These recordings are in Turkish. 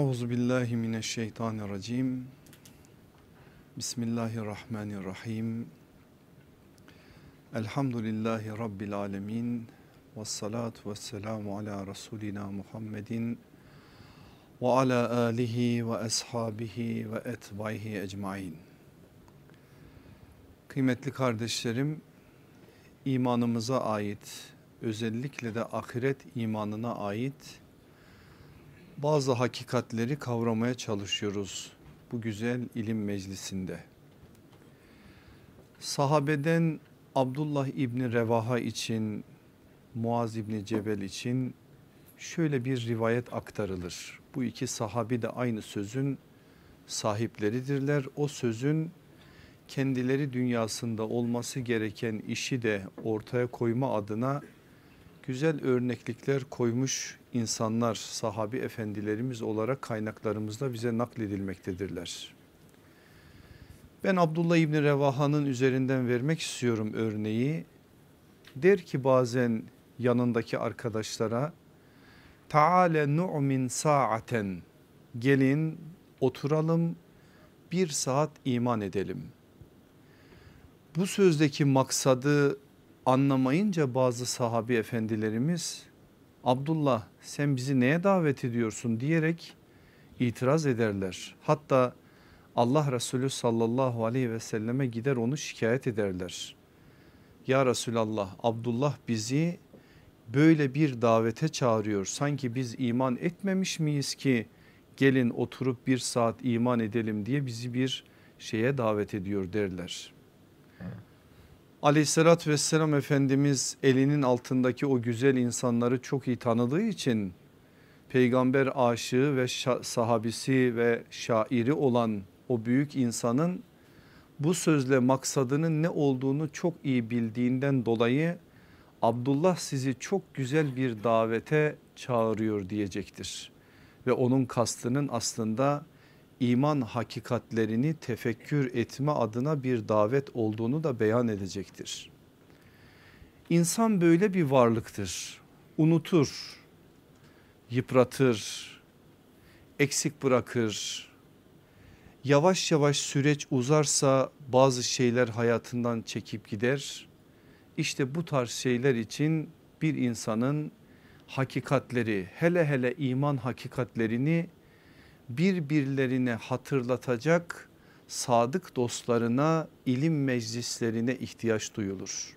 Euzu billahi mineşşeytanirracim. Bismillahirrahmanirrahim. Elhamdülillahi rabbil alamin. Ves salatu vesselamu ala rasulina Muhammedin ve ala alihi ve ashabihi ve etbaihi ecmaîn. Kıymetli kardeşlerim, imanımıza ait, özellikle de ahiret imanına ait bazı hakikatleri kavramaya çalışıyoruz bu güzel ilim meclisinde. Sahabeden Abdullah İbni Revaha için, Muaz İbni Cebel için şöyle bir rivayet aktarılır. Bu iki sahabi de aynı sözün sahipleridirler. O sözün kendileri dünyasında olması gereken işi de ortaya koyma adına güzel örneklikler koymuş insanlar sahabi efendilerimiz olarak kaynaklarımızda bize nakledilmektedirler. Ben Abdullah İbni Revaha'nın üzerinden vermek istiyorum örneği. Der ki bazen yanındaki arkadaşlara Taale nu'min saaten gelin oturalım bir saat iman edelim. Bu sözdeki maksadı anlamayınca bazı sahabi efendilerimiz Abdullah sen bizi neye davet ediyorsun diyerek itiraz ederler. Hatta Allah Resulü sallallahu aleyhi ve selleme gider onu şikayet ederler. Ya Resulallah Abdullah bizi böyle bir davete çağırıyor. Sanki biz iman etmemiş miyiz ki gelin oturup bir saat iman edelim diye bizi bir şeye davet ediyor derler. Aleyhissalatü vesselam Efendimiz elinin altındaki o güzel insanları çok iyi tanıdığı için peygamber aşığı ve sahabisi ve şairi olan o büyük insanın bu sözle maksadının ne olduğunu çok iyi bildiğinden dolayı Abdullah sizi çok güzel bir davete çağırıyor diyecektir. Ve onun kastının aslında iman hakikatlerini tefekkür etme adına bir davet olduğunu da beyan edecektir. İnsan böyle bir varlıktır. Unutur, yıpratır, eksik bırakır. Yavaş yavaş süreç uzarsa bazı şeyler hayatından çekip gider. İşte bu tarz şeyler için bir insanın hakikatleri hele hele iman hakikatlerini birbirlerine hatırlatacak sadık dostlarına ilim meclislerine ihtiyaç duyulur.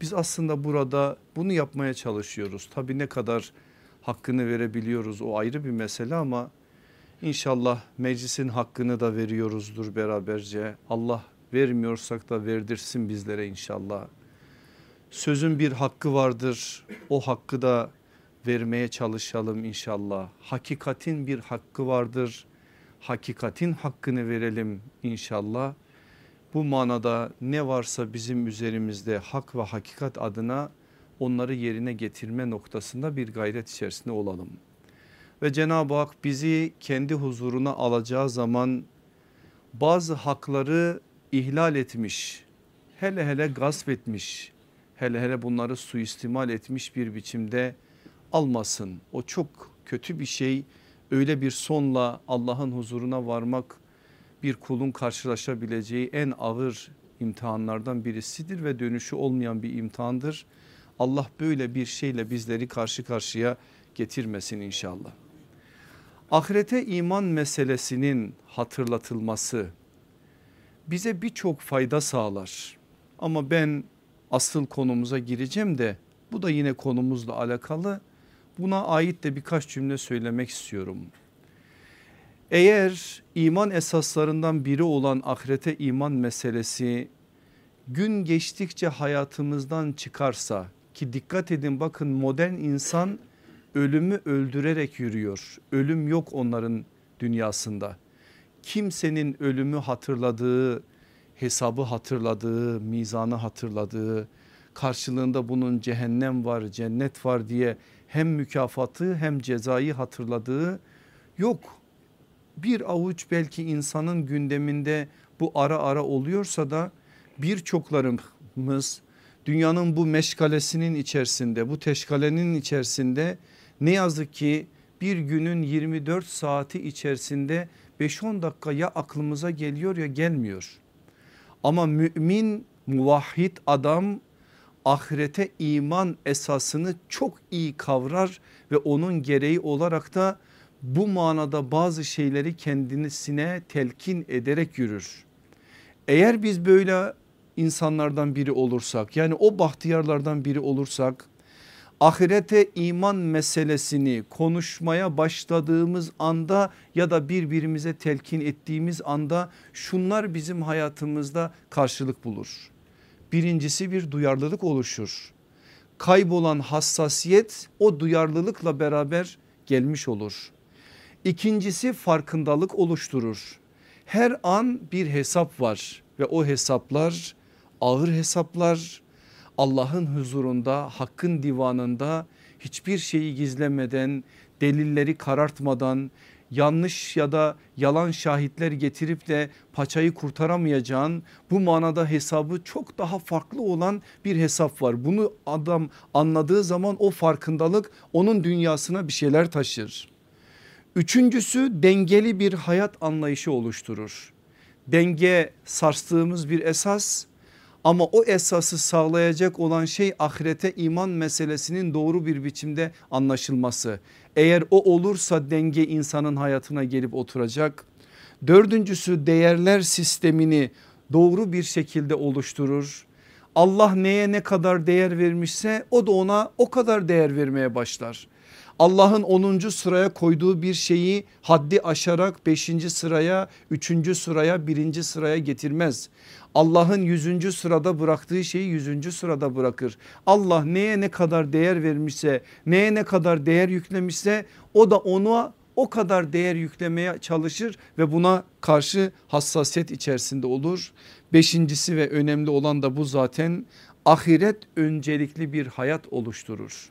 Biz aslında burada bunu yapmaya çalışıyoruz. Tabii ne kadar hakkını verebiliyoruz o ayrı bir mesele ama inşallah meclisin hakkını da veriyoruzdur beraberce. Allah vermiyorsak da verdirsin bizlere inşallah. Sözün bir hakkı vardır. O hakkı da vermeye çalışalım inşallah. Hakikatin bir hakkı vardır. Hakikatin hakkını verelim inşallah. Bu manada ne varsa bizim üzerimizde hak ve hakikat adına onları yerine getirme noktasında bir gayret içerisinde olalım. Ve Cenab-ı Hak bizi kendi huzuruna alacağı zaman bazı hakları ihlal etmiş, hele hele gasp etmiş, hele hele bunları suistimal etmiş bir biçimde almasın. O çok kötü bir şey. Öyle bir sonla Allah'ın huzuruna varmak bir kulun karşılaşabileceği en ağır imtihanlardan birisidir ve dönüşü olmayan bir imtihandır. Allah böyle bir şeyle bizleri karşı karşıya getirmesin inşallah. Ahirete iman meselesinin hatırlatılması bize birçok fayda sağlar. Ama ben asıl konumuza gireceğim de bu da yine konumuzla alakalı. Buna ait de birkaç cümle söylemek istiyorum. Eğer iman esaslarından biri olan ahirete iman meselesi gün geçtikçe hayatımızdan çıkarsa ki dikkat edin bakın modern insan ölümü öldürerek yürüyor. Ölüm yok onların dünyasında. Kimsenin ölümü hatırladığı, hesabı hatırladığı, mizanı hatırladığı, karşılığında bunun cehennem var, cennet var diye hem mükafatı hem cezayı hatırladığı yok. Bir avuç belki insanın gündeminde bu ara ara oluyorsa da birçoklarımız dünyanın bu meşgalesinin içerisinde bu teşkalenin içerisinde ne yazık ki bir günün 24 saati içerisinde 5-10 dakika ya aklımıza geliyor ya gelmiyor. Ama mümin muvahhid adam ahirete iman esasını çok iyi kavrar ve onun gereği olarak da bu manada bazı şeyleri kendisine telkin ederek yürür. Eğer biz böyle insanlardan biri olursak yani o bahtiyarlardan biri olursak ahirete iman meselesini konuşmaya başladığımız anda ya da birbirimize telkin ettiğimiz anda şunlar bizim hayatımızda karşılık bulur. Birincisi bir duyarlılık oluşur. Kaybolan hassasiyet o duyarlılıkla beraber gelmiş olur. İkincisi farkındalık oluşturur. Her an bir hesap var ve o hesaplar ağır hesaplar Allah'ın huzurunda hakkın divanında hiçbir şeyi gizlemeden delilleri karartmadan yanlış ya da yalan şahitler getirip de paçayı kurtaramayacağın bu manada hesabı çok daha farklı olan bir hesap var. Bunu adam anladığı zaman o farkındalık onun dünyasına bir şeyler taşır. Üçüncüsü dengeli bir hayat anlayışı oluşturur. Denge sarstığımız bir esas ama o esası sağlayacak olan şey ahirete iman meselesinin doğru bir biçimde anlaşılması. Eğer o olursa denge insanın hayatına gelip oturacak. Dördüncüsü değerler sistemini doğru bir şekilde oluşturur. Allah neye ne kadar değer vermişse o da ona o kadar değer vermeye başlar. Allah'ın 10. sıraya koyduğu bir şeyi haddi aşarak 5. sıraya 3. sıraya 1. sıraya getirmez. Allah'ın 100. sırada bıraktığı şeyi 100. sırada bırakır. Allah neye ne kadar değer vermişse neye ne kadar değer yüklemişse o da ona o kadar değer yüklemeye çalışır ve buna karşı hassasiyet içerisinde olur. Beşincisi ve önemli olan da bu zaten ahiret öncelikli bir hayat oluşturur.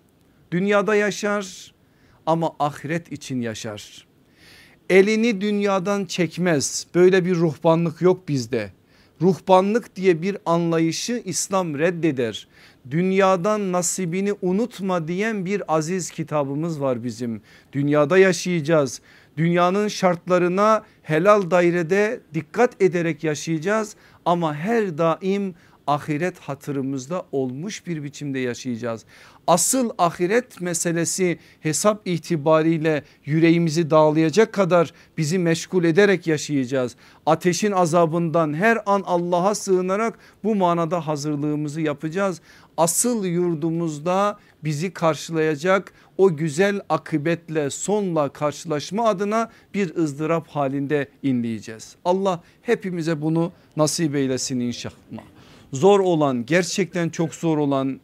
Dünyada yaşar ama ahiret için yaşar. Elini dünyadan çekmez böyle bir ruhbanlık yok bizde. Ruhbanlık diye bir anlayışı İslam reddeder. Dünyadan nasibini unutma diyen bir aziz kitabımız var bizim. Dünyada yaşayacağız. Dünyanın şartlarına helal dairede dikkat ederek yaşayacağız ama her daim ahiret hatırımızda olmuş bir biçimde yaşayacağız. Asıl ahiret meselesi hesap itibariyle yüreğimizi dağlayacak kadar bizi meşgul ederek yaşayacağız. Ateşin azabından her an Allah'a sığınarak bu manada hazırlığımızı yapacağız. Asıl yurdumuzda bizi karşılayacak o güzel akıbetle sonla karşılaşma adına bir ızdırap halinde inleyeceğiz. Allah hepimize bunu nasip eylesin inşallah zor olan gerçekten çok zor olan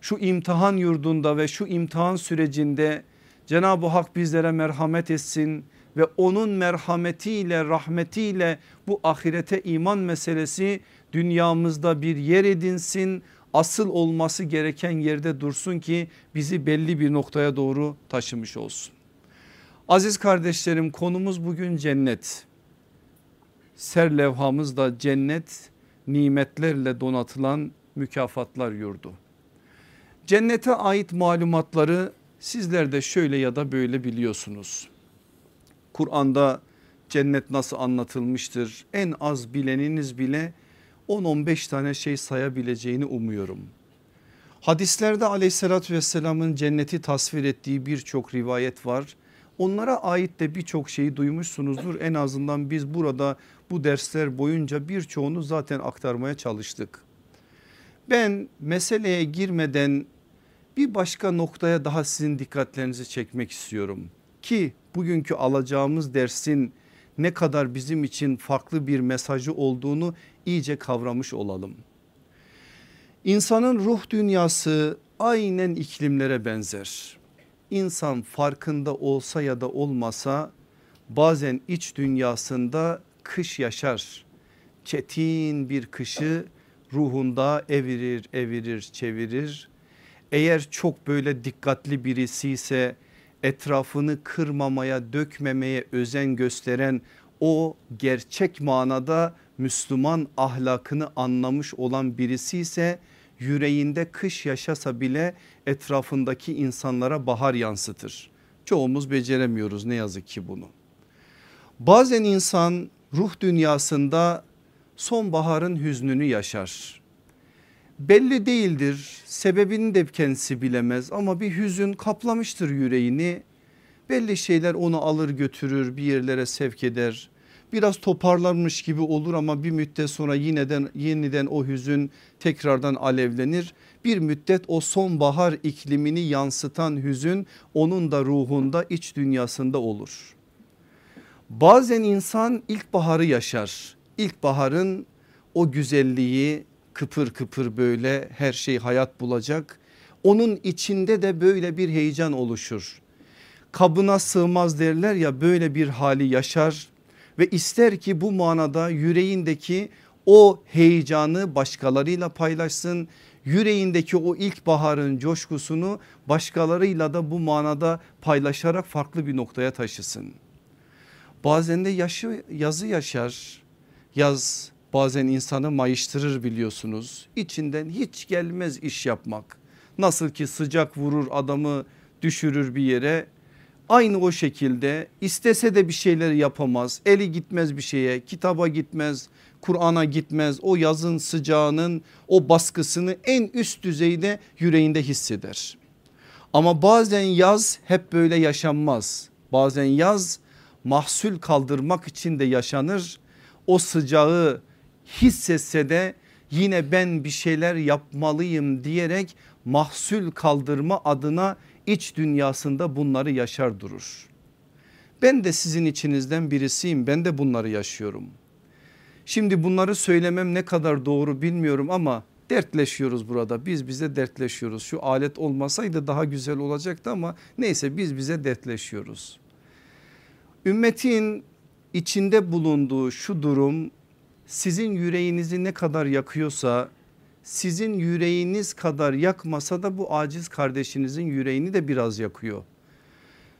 şu imtihan yurdunda ve şu imtihan sürecinde Cenab-ı Hak bizlere merhamet etsin ve onun merhametiyle rahmetiyle bu ahirete iman meselesi dünyamızda bir yer edinsin asıl olması gereken yerde dursun ki bizi belli bir noktaya doğru taşımış olsun. Aziz kardeşlerim konumuz bugün cennet. Serlevhamız da cennet nimetlerle donatılan mükafatlar yurdu. Cennete ait malumatları sizler de şöyle ya da böyle biliyorsunuz. Kur'an'da cennet nasıl anlatılmıştır en az bileniniz bile 10-15 tane şey sayabileceğini umuyorum. Hadislerde aleyhissalatü vesselamın cenneti tasvir ettiği birçok rivayet var. Onlara ait de birçok şeyi duymuşsunuzdur. En azından biz burada bu dersler boyunca birçoğunu zaten aktarmaya çalıştık. Ben meseleye girmeden bir başka noktaya daha sizin dikkatlerinizi çekmek istiyorum. Ki bugünkü alacağımız dersin ne kadar bizim için farklı bir mesajı olduğunu iyice kavramış olalım. İnsanın ruh dünyası aynen iklimlere benzer. İnsan farkında olsa ya da olmasa bazen iç dünyasında kış yaşar. Çetin bir kışı ruhunda evirir evirir çevirir. Eğer çok böyle dikkatli birisi ise etrafını kırmamaya dökmemeye özen gösteren o gerçek manada Müslüman ahlakını anlamış olan birisi ise yüreğinde kış yaşasa bile etrafındaki insanlara bahar yansıtır. Çoğumuz beceremiyoruz ne yazık ki bunu. Bazen insan ruh dünyasında sonbaharın hüznünü yaşar. Belli değildir sebebini de kendisi bilemez ama bir hüzün kaplamıştır yüreğini. Belli şeyler onu alır götürür bir yerlere sevk eder. Biraz toparlanmış gibi olur ama bir müddet sonra yineden yeniden o hüzün tekrardan alevlenir. Bir müddet o sonbahar iklimini yansıtan hüzün onun da ruhunda iç dünyasında olur. Bazen insan ilkbaharı yaşar. İlkbaharın o güzelliği kıpır kıpır böyle her şey hayat bulacak. Onun içinde de böyle bir heyecan oluşur. Kabına sığmaz derler ya böyle bir hali yaşar ve ister ki bu manada yüreğindeki o heyecanı başkalarıyla paylaşsın. Yüreğindeki o ilkbaharın coşkusunu başkalarıyla da bu manada paylaşarak farklı bir noktaya taşısın. Bazen de yaşı, yazı yaşar. Yaz bazen insanı mayıştırır biliyorsunuz. İçinden hiç gelmez iş yapmak. Nasıl ki sıcak vurur adamı düşürür bir yere. Aynı o şekilde istese de bir şeyler yapamaz. Eli gitmez bir şeye, kitaba gitmez, Kur'an'a gitmez. O yazın sıcağının o baskısını en üst düzeyde yüreğinde hisseder. Ama bazen yaz hep böyle yaşanmaz. Bazen yaz mahsul kaldırmak için de yaşanır. O sıcağı hissetse de yine ben bir şeyler yapmalıyım diyerek mahsul kaldırma adına iç dünyasında bunları yaşar durur. Ben de sizin içinizden birisiyim ben de bunları yaşıyorum. Şimdi bunları söylemem ne kadar doğru bilmiyorum ama dertleşiyoruz burada biz bize dertleşiyoruz. Şu alet olmasaydı daha güzel olacaktı ama neyse biz bize dertleşiyoruz. Ümmetin içinde bulunduğu şu durum sizin yüreğinizi ne kadar yakıyorsa sizin yüreğiniz kadar yakmasa da bu aciz kardeşinizin yüreğini de biraz yakıyor.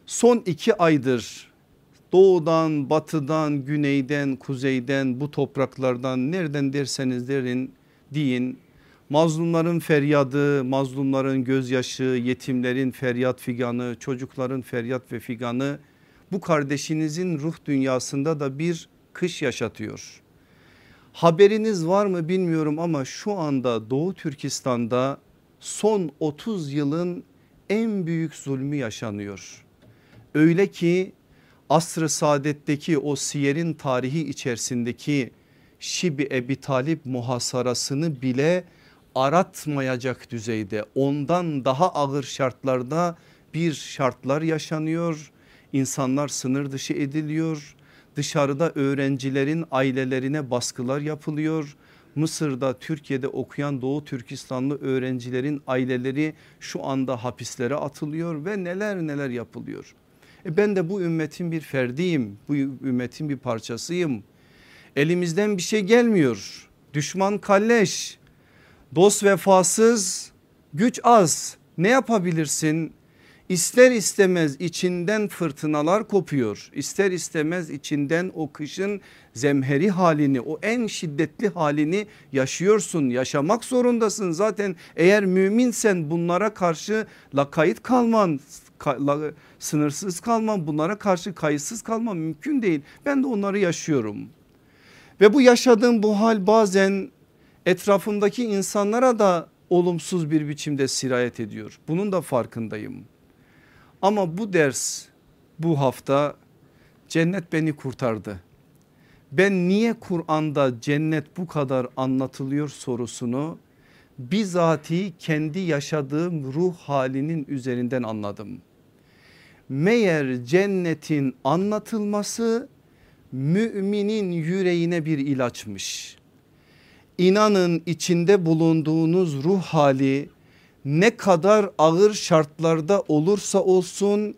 Son iki aydır doğudan batıdan güneyden kuzeyden bu topraklardan nereden derseniz derin deyin mazlumların feryadı mazlumların gözyaşı yetimlerin feryat figanı çocukların feryat ve figanı bu kardeşinizin ruh dünyasında da bir kış yaşatıyor. Haberiniz var mı bilmiyorum ama şu anda Doğu Türkistan'da son 30 yılın en büyük zulmü yaşanıyor. Öyle ki asr-ı saadetteki o siyerin tarihi içerisindeki Şibi Ebi Talip muhasarasını bile aratmayacak düzeyde ondan daha ağır şartlarda bir şartlar yaşanıyor. İnsanlar sınır dışı ediliyor dışarıda öğrencilerin ailelerine baskılar yapılıyor. Mısır'da Türkiye'de okuyan Doğu Türkistanlı öğrencilerin aileleri şu anda hapislere atılıyor ve neler neler yapılıyor. E ben de bu ümmetin bir ferdiyim bu ümmetin bir parçasıyım. Elimizden bir şey gelmiyor düşman kalleş dost vefasız güç az ne yapabilirsin? İster istemez içinden fırtınalar kopuyor. İster istemez içinden o kışın zemheri halini o en şiddetli halini yaşıyorsun. Yaşamak zorundasın zaten eğer müminsen bunlara karşı lakayt kalman sınırsız kalman bunlara karşı kayıtsız kalman mümkün değil. Ben de onları yaşıyorum. Ve bu yaşadığım bu hal bazen etrafımdaki insanlara da olumsuz bir biçimde sirayet ediyor. Bunun da farkındayım. Ama bu ders bu hafta cennet beni kurtardı. Ben niye Kur'an'da cennet bu kadar anlatılıyor sorusunu bizatihi kendi yaşadığım ruh halinin üzerinden anladım. Meğer cennetin anlatılması müminin yüreğine bir ilaçmış. İnanın içinde bulunduğunuz ruh hali ne kadar ağır şartlarda olursa olsun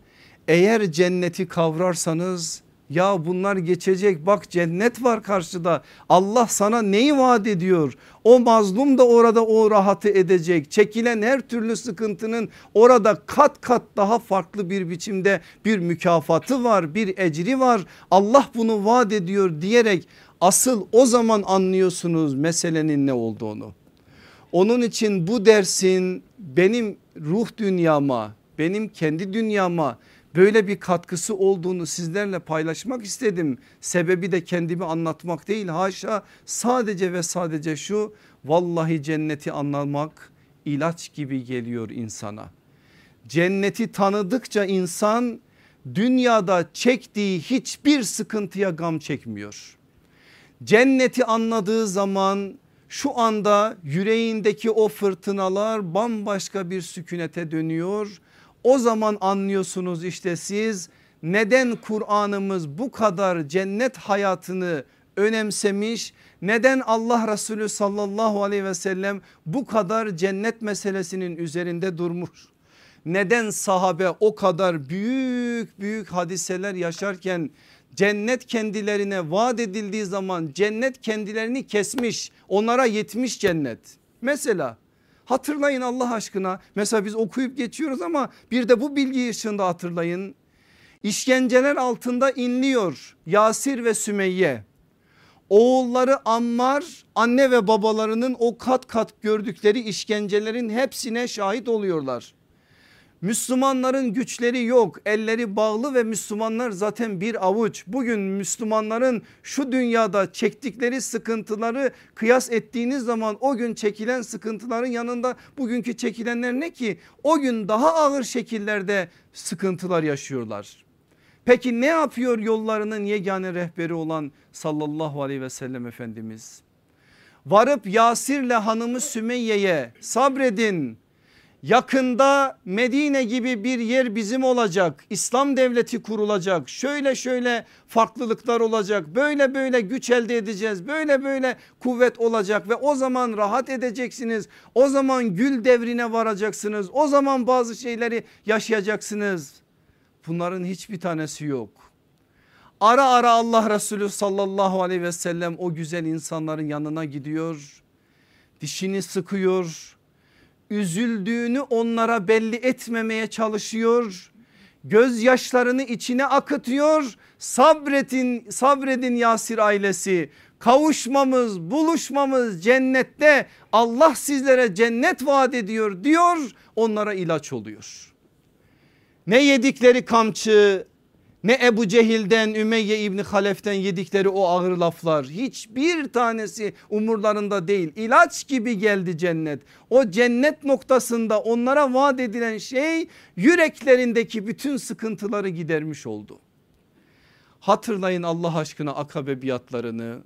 eğer cenneti kavrarsanız ya bunlar geçecek bak cennet var karşıda Allah sana neyi vaat ediyor o mazlum da orada o rahatı edecek çekilen her türlü sıkıntının orada kat kat daha farklı bir biçimde bir mükafatı var bir ecri var Allah bunu vaat ediyor diyerek asıl o zaman anlıyorsunuz meselenin ne olduğunu. Onun için bu dersin benim ruh dünyama benim kendi dünyama böyle bir katkısı olduğunu sizlerle paylaşmak istedim. Sebebi de kendimi anlatmak değil haşa sadece ve sadece şu vallahi cenneti anlamak ilaç gibi geliyor insana. Cenneti tanıdıkça insan dünyada çektiği hiçbir sıkıntıya gam çekmiyor. Cenneti anladığı zaman şu anda yüreğindeki o fırtınalar bambaşka bir sükunete dönüyor. O zaman anlıyorsunuz işte siz neden Kur'an'ımız bu kadar cennet hayatını önemsemiş neden Allah Resulü sallallahu aleyhi ve sellem bu kadar cennet meselesinin üzerinde durmuş neden sahabe o kadar büyük büyük hadiseler yaşarken cennet kendilerine vaat edildiği zaman cennet kendilerini kesmiş onlara yetmiş cennet. Mesela hatırlayın Allah aşkına mesela biz okuyup geçiyoruz ama bir de bu bilgi ışığında hatırlayın. İşkenceler altında inliyor Yasir ve Sümeyye. Oğulları Ammar anne ve babalarının o kat kat gördükleri işkencelerin hepsine şahit oluyorlar. Müslümanların güçleri yok elleri bağlı ve Müslümanlar zaten bir avuç. Bugün Müslümanların şu dünyada çektikleri sıkıntıları kıyas ettiğiniz zaman o gün çekilen sıkıntıların yanında bugünkü çekilenler ne ki? O gün daha ağır şekillerde sıkıntılar yaşıyorlar. Peki ne yapıyor yollarının yegane rehberi olan sallallahu aleyhi ve sellem Efendimiz? Varıp Yasir'le hanımı Sümeyye'ye sabredin yakında Medine gibi bir yer bizim olacak. İslam devleti kurulacak. Şöyle şöyle farklılıklar olacak. Böyle böyle güç elde edeceğiz. Böyle böyle kuvvet olacak ve o zaman rahat edeceksiniz. O zaman gül devrine varacaksınız. O zaman bazı şeyleri yaşayacaksınız. Bunların hiçbir tanesi yok. Ara ara Allah Resulü sallallahu aleyhi ve sellem o güzel insanların yanına gidiyor. Dişini sıkıyor üzüldüğünü onlara belli etmemeye çalışıyor. Gözyaşlarını içine akıtıyor. Sabretin, sabredin Yasir ailesi. Kavuşmamız, buluşmamız cennette. Allah sizlere cennet vaat ediyor diyor. Onlara ilaç oluyor. Ne yedikleri kamçı, ne Ebu Cehil'den Ümeyye İbni Halef'ten yedikleri o ağır laflar hiçbir tanesi umurlarında değil. İlaç gibi geldi cennet. O cennet noktasında onlara vaat edilen şey yüreklerindeki bütün sıkıntıları gidermiş oldu. Hatırlayın Allah aşkına akabe biatlarını.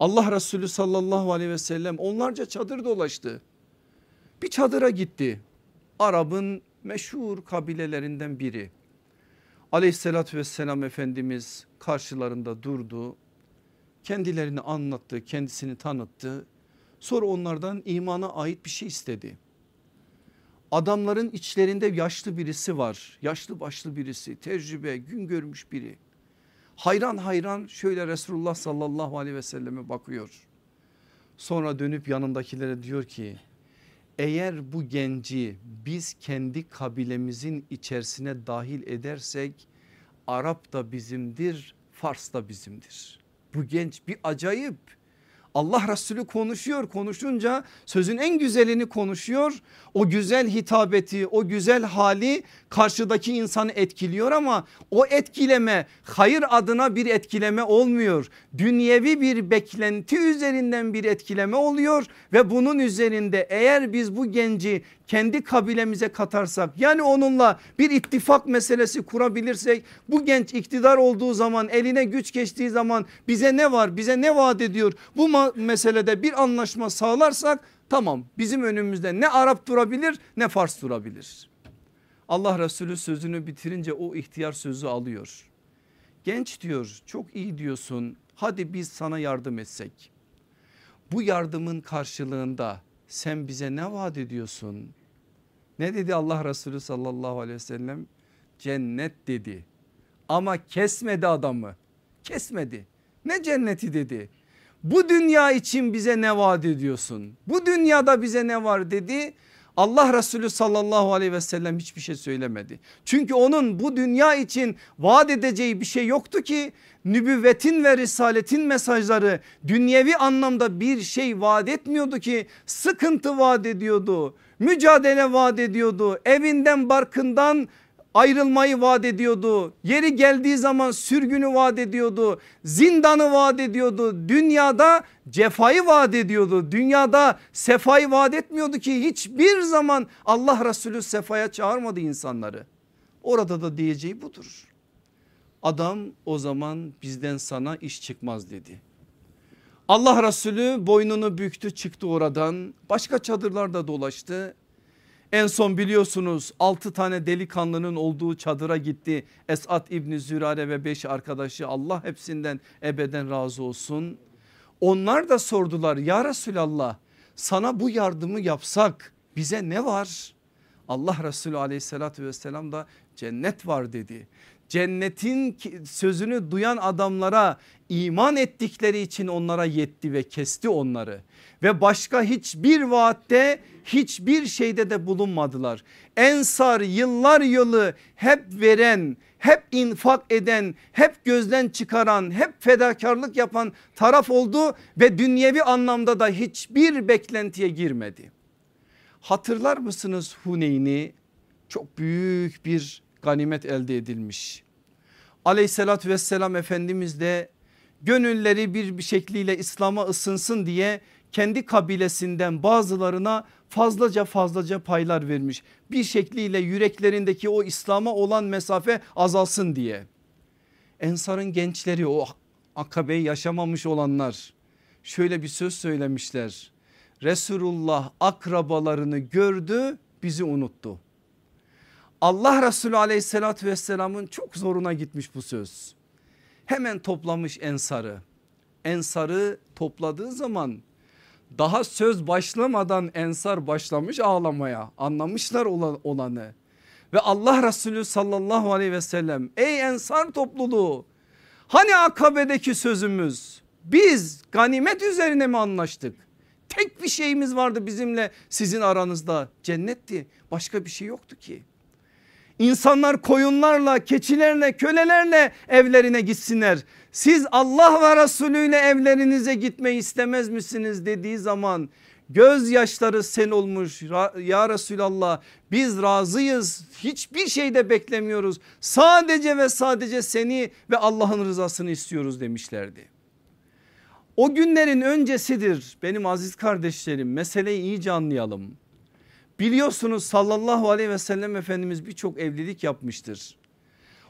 Allah Resulü sallallahu aleyhi ve sellem onlarca çadır dolaştı. Bir çadıra gitti. Arap'ın meşhur kabilelerinden biri aleyhissalatü vesselam Efendimiz karşılarında durdu. Kendilerini anlattı kendisini tanıttı. Sonra onlardan imana ait bir şey istedi. Adamların içlerinde yaşlı birisi var. Yaşlı başlı birisi tecrübe gün görmüş biri. Hayran hayran şöyle Resulullah sallallahu aleyhi ve selleme bakıyor. Sonra dönüp yanındakilere diyor ki eğer bu genci biz kendi kabilemizin içerisine dahil edersek Arap da bizimdir Fars da bizimdir. Bu genç bir acayip Allah Resulü konuşuyor konuşunca sözün en güzelini konuşuyor. O güzel hitabeti o güzel hali karşıdaki insanı etkiliyor ama o etkileme hayır adına bir etkileme olmuyor. Dünyevi bir beklenti üzerinden bir etkileme oluyor ve bunun üzerinde eğer biz bu genci kendi kabilemize katarsak yani onunla bir ittifak meselesi kurabilirsek bu genç iktidar olduğu zaman eline güç geçtiği zaman bize ne var bize ne vaat ediyor bu meselede bir anlaşma sağlarsak tamam bizim önümüzde ne Arap durabilir ne Fars durabilir. Allah Resulü sözünü bitirince o ihtiyar sözü alıyor. Genç diyor çok iyi diyorsun hadi biz sana yardım etsek. Bu yardımın karşılığında sen bize ne vaat ediyorsun? Ne dedi Allah Resulü sallallahu aleyhi ve sellem? Cennet dedi ama kesmedi adamı kesmedi. Ne cenneti dedi bu dünya için bize ne vaat ediyorsun? Bu dünyada bize ne var dedi. Allah Resulü sallallahu aleyhi ve sellem hiçbir şey söylemedi. Çünkü onun bu dünya için vaat edeceği bir şey yoktu ki nübüvvetin ve risaletin mesajları dünyevi anlamda bir şey vaat etmiyordu ki sıkıntı vaat ediyordu. Mücadele vaat ediyordu. Evinden barkından ayrılmayı vaat ediyordu. Yeri geldiği zaman sürgünü vaat ediyordu. Zindanı vaat ediyordu. Dünyada cefayı vaat ediyordu. Dünyada sefayı vaat etmiyordu ki hiçbir zaman Allah Resulü sefaya çağırmadı insanları. Orada da diyeceği budur. Adam o zaman bizden sana iş çıkmaz dedi. Allah Resulü boynunu büktü çıktı oradan başka çadırlarda dolaştı. En son biliyorsunuz 6 tane delikanlının olduğu çadıra gitti. Esat İbni Zürare ve 5 arkadaşı Allah hepsinden ebeden razı olsun. Onlar da sordular ya Resulallah sana bu yardımı yapsak bize ne var? Allah Resulü aleyhissalatü vesselam da cennet var dedi cennetin sözünü duyan adamlara iman ettikleri için onlara yetti ve kesti onları. Ve başka hiçbir vaatte hiçbir şeyde de bulunmadılar. Ensar yıllar yılı hep veren, hep infak eden, hep gözden çıkaran, hep fedakarlık yapan taraf oldu ve dünyevi anlamda da hiçbir beklentiye girmedi. Hatırlar mısınız Huneyn'i? Çok büyük bir ganimet elde edilmiş. Aleyhissalatü vesselam Efendimiz de gönülleri bir, şekliyle İslam'a ısınsın diye kendi kabilesinden bazılarına fazlaca fazlaca paylar vermiş. Bir şekliyle yüreklerindeki o İslam'a olan mesafe azalsın diye. Ensar'ın gençleri o akabeyi yaşamamış olanlar şöyle bir söz söylemişler. Resulullah akrabalarını gördü bizi unuttu. Allah Resulü aleyhissalatü vesselamın çok zoruna gitmiş bu söz. Hemen toplamış ensarı. Ensarı topladığı zaman daha söz başlamadan ensar başlamış ağlamaya anlamışlar olanı. Ve Allah Resulü sallallahu aleyhi ve sellem ey ensar topluluğu hani akabedeki sözümüz biz ganimet üzerine mi anlaştık? Tek bir şeyimiz vardı bizimle sizin aranızda cennetti başka bir şey yoktu ki. İnsanlar koyunlarla, keçilerle, kölelerle evlerine gitsinler. Siz Allah ve Resulü ile evlerinize gitmeyi istemez misiniz dediği zaman gözyaşları sel olmuş ya Resulallah biz razıyız hiçbir şey de beklemiyoruz sadece ve sadece seni ve Allah'ın rızasını istiyoruz demişlerdi. O günlerin öncesidir benim aziz kardeşlerim meseleyi iyice anlayalım. Biliyorsunuz sallallahu aleyhi ve sellem Efendimiz birçok evlilik yapmıştır.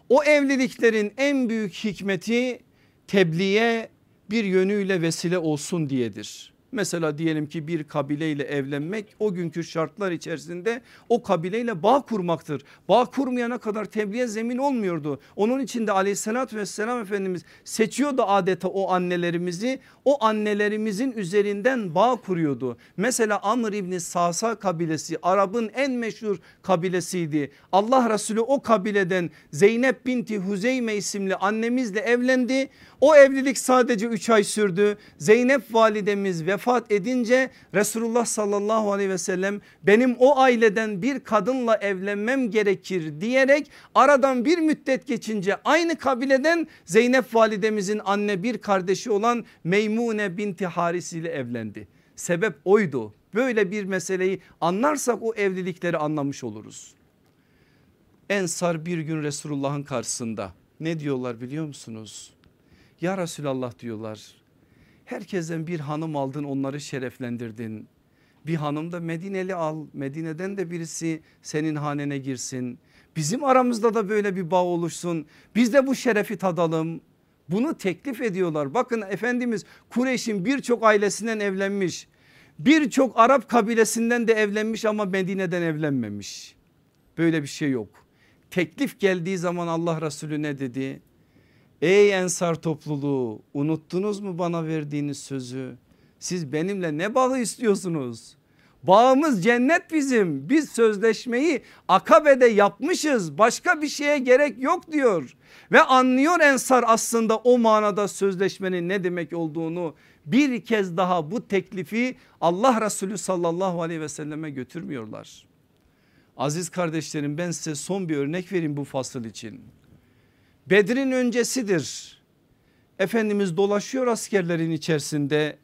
O evliliklerin en büyük hikmeti tebliğe bir yönüyle vesile olsun diyedir. Mesela diyelim ki bir kabileyle evlenmek o günkü şartlar içerisinde o kabileyle bağ kurmaktır. Bağ kurmayana kadar tebliğe zemin olmuyordu. Onun için de aleyhissalatü vesselam Efendimiz seçiyordu adeta o annelerimizi. O annelerimizin üzerinden bağ kuruyordu. Mesela Amr İbni Sasa kabilesi Arap'ın en meşhur kabilesiydi. Allah Resulü o kabileden Zeynep binti Huzeyme isimli annemizle evlendi. O evlilik sadece 3 ay sürdü. Zeynep validemiz vefat edince Resulullah sallallahu aleyhi ve sellem benim o aileden bir kadınla evlenmem gerekir diyerek aradan bir müddet geçince aynı kabileden Zeynep validemizin anne bir kardeşi olan Meymune binti Haris ile evlendi. Sebep oydu. Böyle bir meseleyi anlarsak o evlilikleri anlamış oluruz. Ensar bir gün Resulullah'ın karşısında ne diyorlar biliyor musunuz? Ya Resulallah diyorlar herkesten bir hanım aldın onları şereflendirdin. Bir hanım da Medineli al Medine'den de birisi senin hanene girsin. Bizim aramızda da böyle bir bağ oluşsun. Biz de bu şerefi tadalım. Bunu teklif ediyorlar. Bakın Efendimiz Kureyş'in birçok ailesinden evlenmiş. Birçok Arap kabilesinden de evlenmiş ama Medine'den evlenmemiş. Böyle bir şey yok. Teklif geldiği zaman Allah Resulü ne dedi? Ey ensar topluluğu unuttunuz mu bana verdiğiniz sözü? Siz benimle ne bağı istiyorsunuz? Bağımız cennet bizim. Biz sözleşmeyi akabede yapmışız. Başka bir şeye gerek yok diyor. Ve anlıyor Ensar aslında o manada sözleşmenin ne demek olduğunu. Bir kez daha bu teklifi Allah Resulü sallallahu aleyhi ve selleme götürmüyorlar. Aziz kardeşlerim ben size son bir örnek vereyim bu fasıl için. Bedir'in öncesidir. Efendimiz dolaşıyor askerlerin içerisinde.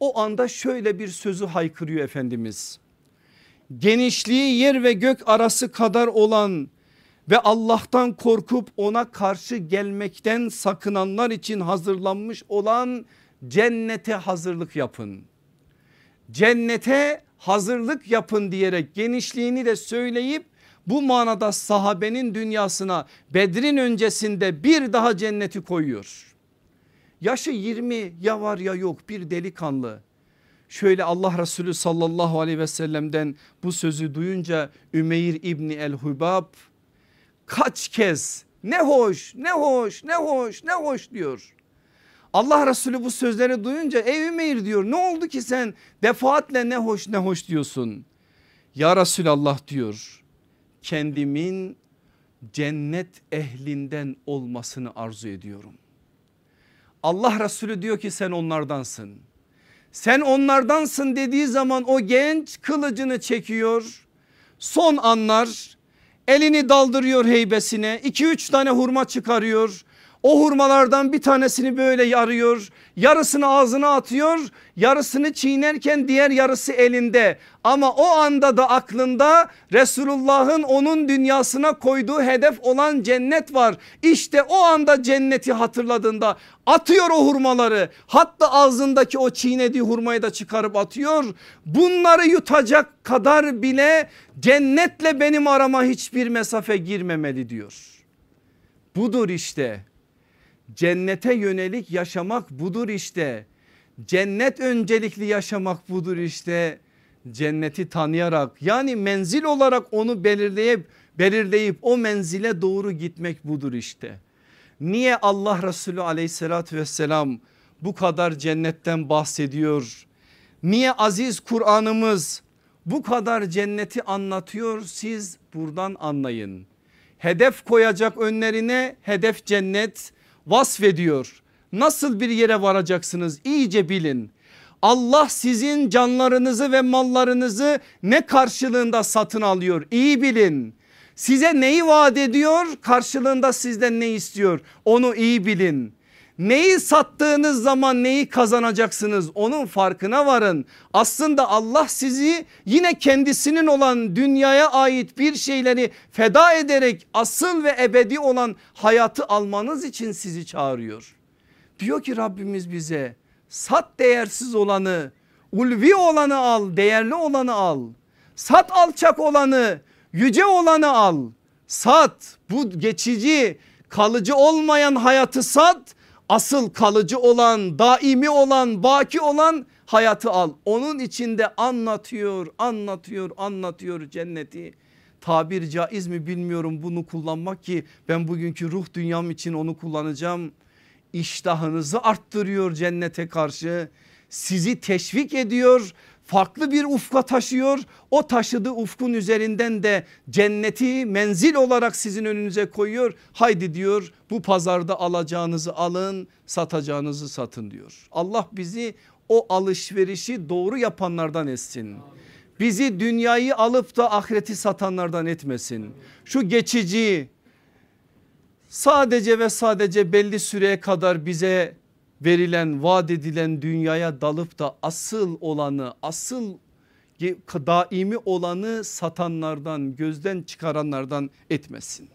O anda şöyle bir sözü haykırıyor Efendimiz. Genişliği yer ve gök arası kadar olan ve Allah'tan korkup ona karşı gelmekten sakınanlar için hazırlanmış olan cennete hazırlık yapın. Cennete hazırlık yapın diyerek genişliğini de söyleyip bu manada sahabenin dünyasına Bedrin öncesinde bir daha cenneti koyuyor. Yaşı 20 ya var ya yok bir delikanlı. Şöyle Allah Resulü sallallahu aleyhi ve sellem'den bu sözü duyunca Ümeyr İbni El Hubab kaç kez ne hoş ne hoş ne hoş ne hoş diyor. Allah Resulü bu sözleri duyunca ey Ümeyr diyor ne oldu ki sen defaatle ne hoş ne hoş diyorsun. Ya Resulallah diyor kendimin cennet ehlinden olmasını arzu ediyorum. Allah Resulü diyor ki sen onlardansın. Sen onlardansın dediği zaman o genç kılıcını çekiyor. Son anlar elini daldırıyor heybesine 2-3 tane hurma çıkarıyor. O hurmalardan bir tanesini böyle yarıyor. Yarısını ağzına atıyor. Yarısını çiğnerken diğer yarısı elinde. Ama o anda da aklında Resulullah'ın onun dünyasına koyduğu hedef olan cennet var. İşte o anda cenneti hatırladığında atıyor o hurmaları. Hatta ağzındaki o çiğnediği hurmayı da çıkarıp atıyor. Bunları yutacak kadar bile cennetle benim arama hiçbir mesafe girmemeli diyor. Budur işte Cennete yönelik yaşamak budur işte. Cennet öncelikli yaşamak budur işte. Cenneti tanıyarak yani menzil olarak onu belirleyip belirleyip o menzile doğru gitmek budur işte. Niye Allah Resulü aleyhissalatü vesselam bu kadar cennetten bahsediyor? Niye aziz Kur'an'ımız bu kadar cenneti anlatıyor siz buradan anlayın. Hedef koyacak önlerine hedef cennet vasfediyor. Nasıl bir yere varacaksınız iyice bilin. Allah sizin canlarınızı ve mallarınızı ne karşılığında satın alıyor iyi bilin. Size neyi vaat ediyor karşılığında sizden ne istiyor onu iyi bilin. Neyi sattığınız zaman neyi kazanacaksınız onun farkına varın. Aslında Allah sizi yine kendisinin olan dünyaya ait bir şeyleri feda ederek asıl ve ebedi olan hayatı almanız için sizi çağırıyor. Diyor ki Rabbimiz bize sat değersiz olanı ulvi olanı al değerli olanı al. Sat alçak olanı yüce olanı al. Sat bu geçici kalıcı olmayan hayatı sat asıl kalıcı olan daimi olan baki olan hayatı al. Onun içinde anlatıyor anlatıyor anlatıyor cenneti. Tabir caiz mi bilmiyorum bunu kullanmak ki ben bugünkü ruh dünyam için onu kullanacağım. İştahınızı arttırıyor cennete karşı sizi teşvik ediyor farklı bir ufka taşıyor. O taşıdığı ufkun üzerinden de cenneti menzil olarak sizin önünüze koyuyor. Haydi diyor bu pazarda alacağınızı alın satacağınızı satın diyor. Allah bizi o alışverişi doğru yapanlardan etsin. Bizi dünyayı alıp da ahireti satanlardan etmesin. Şu geçici sadece ve sadece belli süreye kadar bize verilen vaat edilen dünyaya dalıp da asıl olanı asıl daimi olanı satanlardan gözden çıkaranlardan etmesin.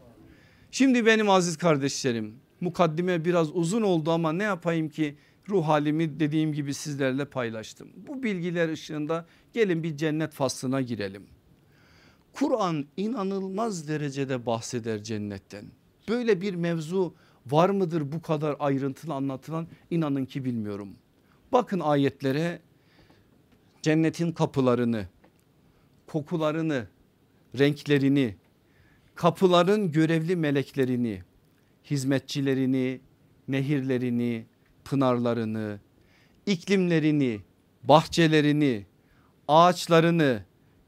Şimdi benim aziz kardeşlerim mukaddime biraz uzun oldu ama ne yapayım ki ruh halimi dediğim gibi sizlerle paylaştım. Bu bilgiler ışığında gelin bir cennet faslına girelim. Kur'an inanılmaz derecede bahseder cennetten. Böyle bir mevzu Var mıdır bu kadar ayrıntılı anlatılan inanın ki bilmiyorum. Bakın ayetlere cennetin kapılarını, kokularını, renklerini, kapıların görevli meleklerini, hizmetçilerini, nehirlerini, pınarlarını, iklimlerini, bahçelerini, ağaçlarını,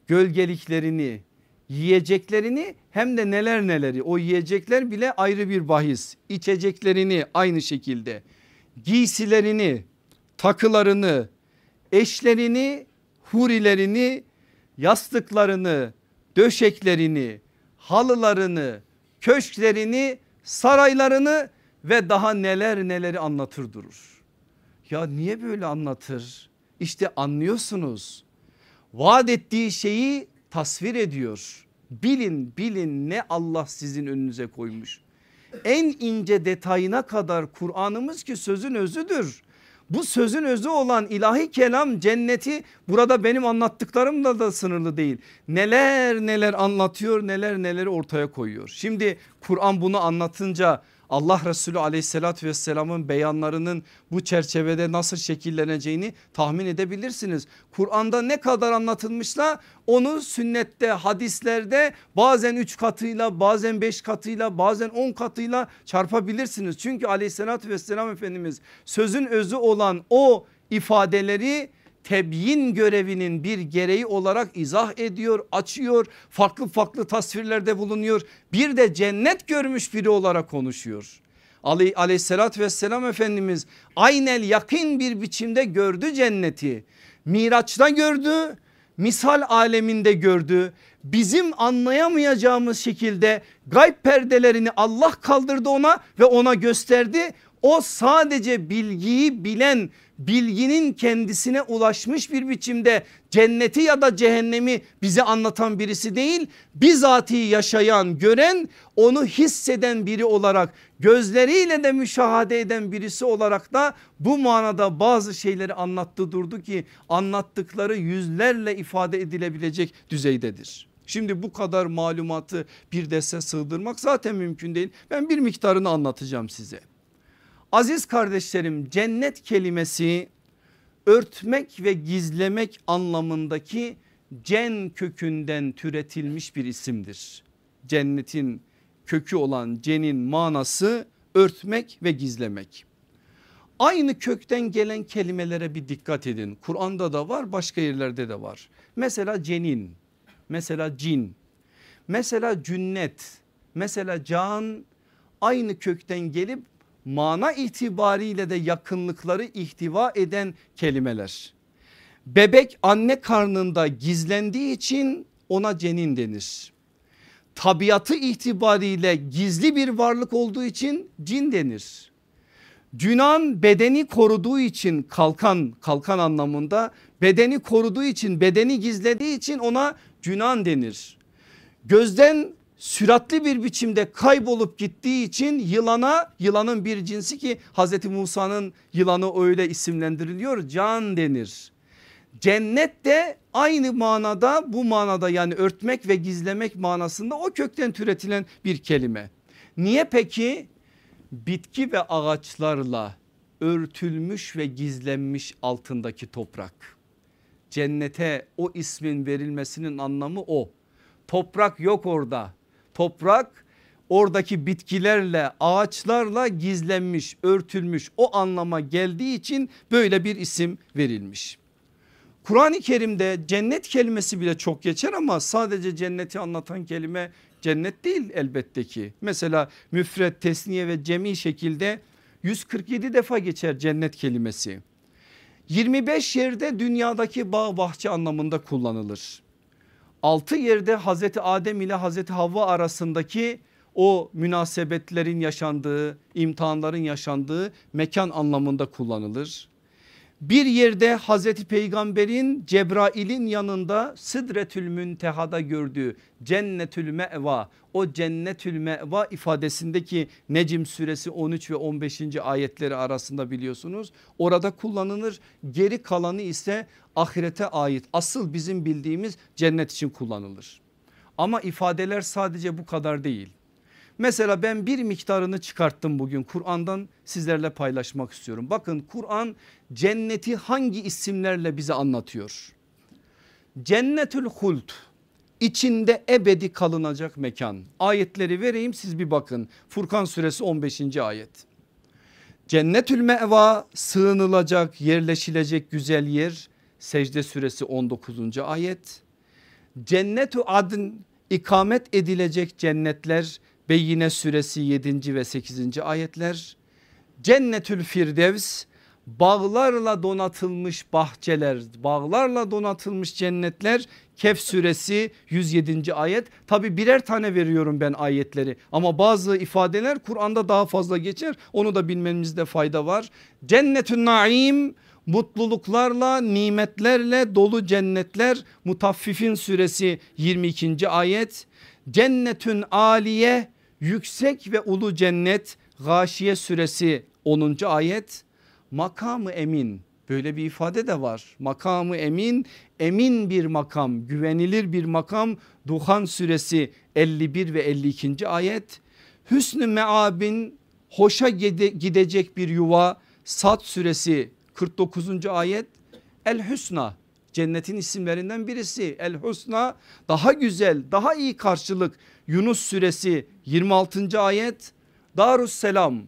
gölgeliklerini, yiyeceklerini hem de neler neleri o yiyecekler bile ayrı bir bahis içeceklerini aynı şekilde giysilerini takılarını eşlerini hurilerini yastıklarını döşeklerini halılarını köşklerini saraylarını ve daha neler neleri anlatır durur. Ya niye böyle anlatır? İşte anlıyorsunuz. Vaat ettiği şeyi tasvir ediyor. Bilin bilin ne Allah sizin önünüze koymuş. En ince detayına kadar Kur'an'ımız ki sözün özüdür. Bu sözün özü olan ilahi kelam cenneti burada benim anlattıklarımla da sınırlı değil. Neler neler anlatıyor neler neler ortaya koyuyor. Şimdi Kur'an bunu anlatınca Allah Resulü aleyhissalatü vesselamın beyanlarının bu çerçevede nasıl şekilleneceğini tahmin edebilirsiniz. Kur'an'da ne kadar anlatılmışsa onu sünnette hadislerde bazen 3 katıyla bazen 5 katıyla bazen 10 katıyla çarpabilirsiniz. Çünkü aleyhissalatü vesselam Efendimiz sözün özü olan o ifadeleri tebyin görevinin bir gereği olarak izah ediyor, açıyor, farklı farklı tasvirlerde bulunuyor. Bir de cennet görmüş biri olarak konuşuyor. Ali aleyhissalatü vesselam Efendimiz aynel yakın bir biçimde gördü cenneti. Miraç'ta gördü, misal aleminde gördü. Bizim anlayamayacağımız şekilde gayb perdelerini Allah kaldırdı ona ve ona gösterdi. O sadece bilgiyi bilen bilginin kendisine ulaşmış bir biçimde cenneti ya da cehennemi bize anlatan birisi değil bizatihi yaşayan gören onu hisseden biri olarak gözleriyle de müşahede eden birisi olarak da bu manada bazı şeyleri anlattı durdu ki anlattıkları yüzlerle ifade edilebilecek düzeydedir. Şimdi bu kadar malumatı bir dese sığdırmak zaten mümkün değil. Ben bir miktarını anlatacağım size. Aziz kardeşlerim cennet kelimesi örtmek ve gizlemek anlamındaki cen kökünden türetilmiş bir isimdir. Cennetin kökü olan cenin manası örtmek ve gizlemek. Aynı kökten gelen kelimelere bir dikkat edin. Kur'an'da da var başka yerlerde de var. Mesela cenin, mesela cin, mesela cünnet, mesela can aynı kökten gelip mana itibariyle de yakınlıkları ihtiva eden kelimeler. Bebek anne karnında gizlendiği için ona cenin denir. Tabiatı itibariyle gizli bir varlık olduğu için cin denir. Cünan bedeni koruduğu için kalkan kalkan anlamında bedeni koruduğu için bedeni gizlediği için ona cünan denir. Gözden süratli bir biçimde kaybolup gittiği için yılana yılanın bir cinsi ki Hazreti Musa'nın yılanı öyle isimlendiriliyor can denir. Cennet de aynı manada bu manada yani örtmek ve gizlemek manasında o kökten türetilen bir kelime. Niye peki bitki ve ağaçlarla örtülmüş ve gizlenmiş altındaki toprak. Cennete o ismin verilmesinin anlamı o. Toprak yok orada toprak oradaki bitkilerle ağaçlarla gizlenmiş örtülmüş o anlama geldiği için böyle bir isim verilmiş. Kur'an-ı Kerim'de cennet kelimesi bile çok geçer ama sadece cenneti anlatan kelime cennet değil elbette ki. Mesela müfret, tesniye ve cemi şekilde 147 defa geçer cennet kelimesi. 25 yerde dünyadaki bağ bahçe anlamında kullanılır. 6 yerde Hazreti Adem ile Hazreti Havva arasındaki o münasebetlerin yaşandığı, imtihanların yaşandığı mekan anlamında kullanılır. Bir yerde Hazreti Peygamber'in Cebrail'in yanında Sıdretül Münteha'da gördüğü cennetül meva o cennetül meva ifadesindeki Necim suresi 13 ve 15. ayetleri arasında biliyorsunuz. Orada kullanılır geri kalanı ise ahirete ait asıl bizim bildiğimiz cennet için kullanılır. Ama ifadeler sadece bu kadar değil. Mesela ben bir miktarını çıkarttım bugün Kur'an'dan sizlerle paylaşmak istiyorum. Bakın Kur'an cenneti hangi isimlerle bize anlatıyor? Cennetül hult içinde ebedi kalınacak mekan. Ayetleri vereyim siz bir bakın. Furkan suresi 15. ayet. Cennetül meva sığınılacak yerleşilecek güzel yer. Secde suresi 19. ayet. Cennetü adın ikamet edilecek cennetler Beyyine suresi 7. ve 8. ayetler. Cennetül Firdevs bağlarla donatılmış bahçeler, bağlarla donatılmış cennetler Kehf suresi 107. ayet. Tabi birer tane veriyorum ben ayetleri ama bazı ifadeler Kur'an'da daha fazla geçer. Onu da bilmemizde fayda var. Cennetün naim mutluluklarla nimetlerle dolu cennetler Mutaffifin suresi 22. ayet cennetün aliye yüksek ve ulu cennet Gâşiye suresi 10. ayet makamı emin böyle bir ifade de var makamı emin emin bir makam güvenilir bir makam Duhan suresi 51 ve 52. ayet hüsnü meabin hoşa gidecek bir yuva Sad suresi 49. ayet El Hüsna cennetin isimlerinden birisi El Hüsna daha güzel daha iyi karşılık Yunus suresi 26. ayet Darusselam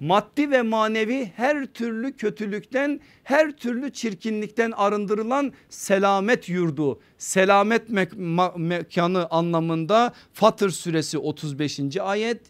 maddi ve manevi her türlü kötülükten her türlü çirkinlikten arındırılan selamet yurdu selamet mek mekanı anlamında Fatır suresi 35. ayet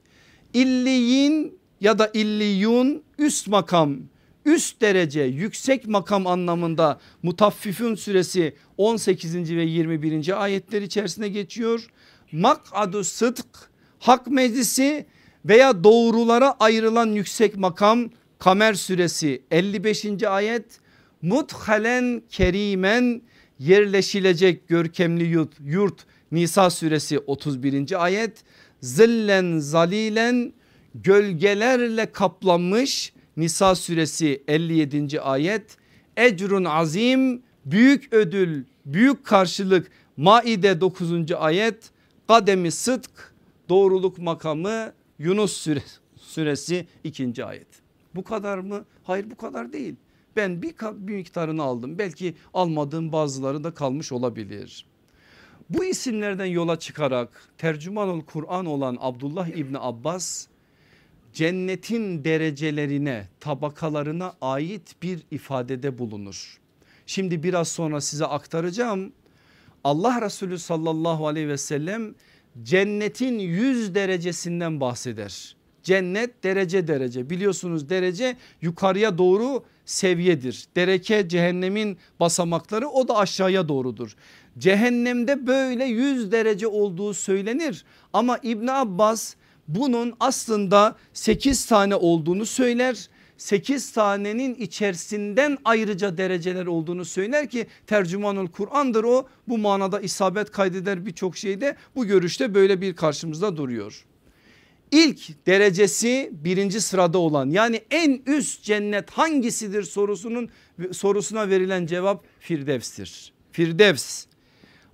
İlliyin ya da illiyun üst makam üst derece yüksek makam anlamında Mutaffifun suresi 18. ve 21. ayetler içerisinde geçiyor. Mak'adu sıdk hak meclisi veya doğrulara ayrılan yüksek makam Kamer suresi 55. ayet muthalen kerimen yerleşilecek görkemli yurt, yurt Nisa suresi 31. ayet zillen zalilen gölgelerle kaplanmış Nisa suresi 57. ayet ecrun azim büyük ödül büyük karşılık Maide 9. ayet kademi sıdk doğruluk makamı Yunus suresi 2. ayet. Bu kadar mı? Hayır bu kadar değil. Ben bir, bir miktarını aldım. Belki almadığım bazıları da kalmış olabilir. Bu isimlerden yola çıkarak tercümanul Kur'an olan Abdullah İbni Abbas cennetin derecelerine tabakalarına ait bir ifadede bulunur. Şimdi biraz sonra size aktaracağım. Allah Resulü sallallahu aleyhi ve sellem cennetin yüz derecesinden bahseder. Cennet derece derece biliyorsunuz derece yukarıya doğru seviyedir. Dereke cehennemin basamakları o da aşağıya doğrudur. Cehennemde böyle yüz derece olduğu söylenir ama İbn Abbas bunun aslında 8 tane olduğunu söyler. 8 tanenin içerisinden ayrıca dereceler olduğunu söyler ki tercümanul Kur'an'dır o bu manada isabet kaydeder birçok şeyde bu görüşte böyle bir karşımızda duruyor. İlk derecesi birinci sırada olan yani en üst cennet hangisidir sorusunun sorusuna verilen cevap Firdevs'tir. Firdevs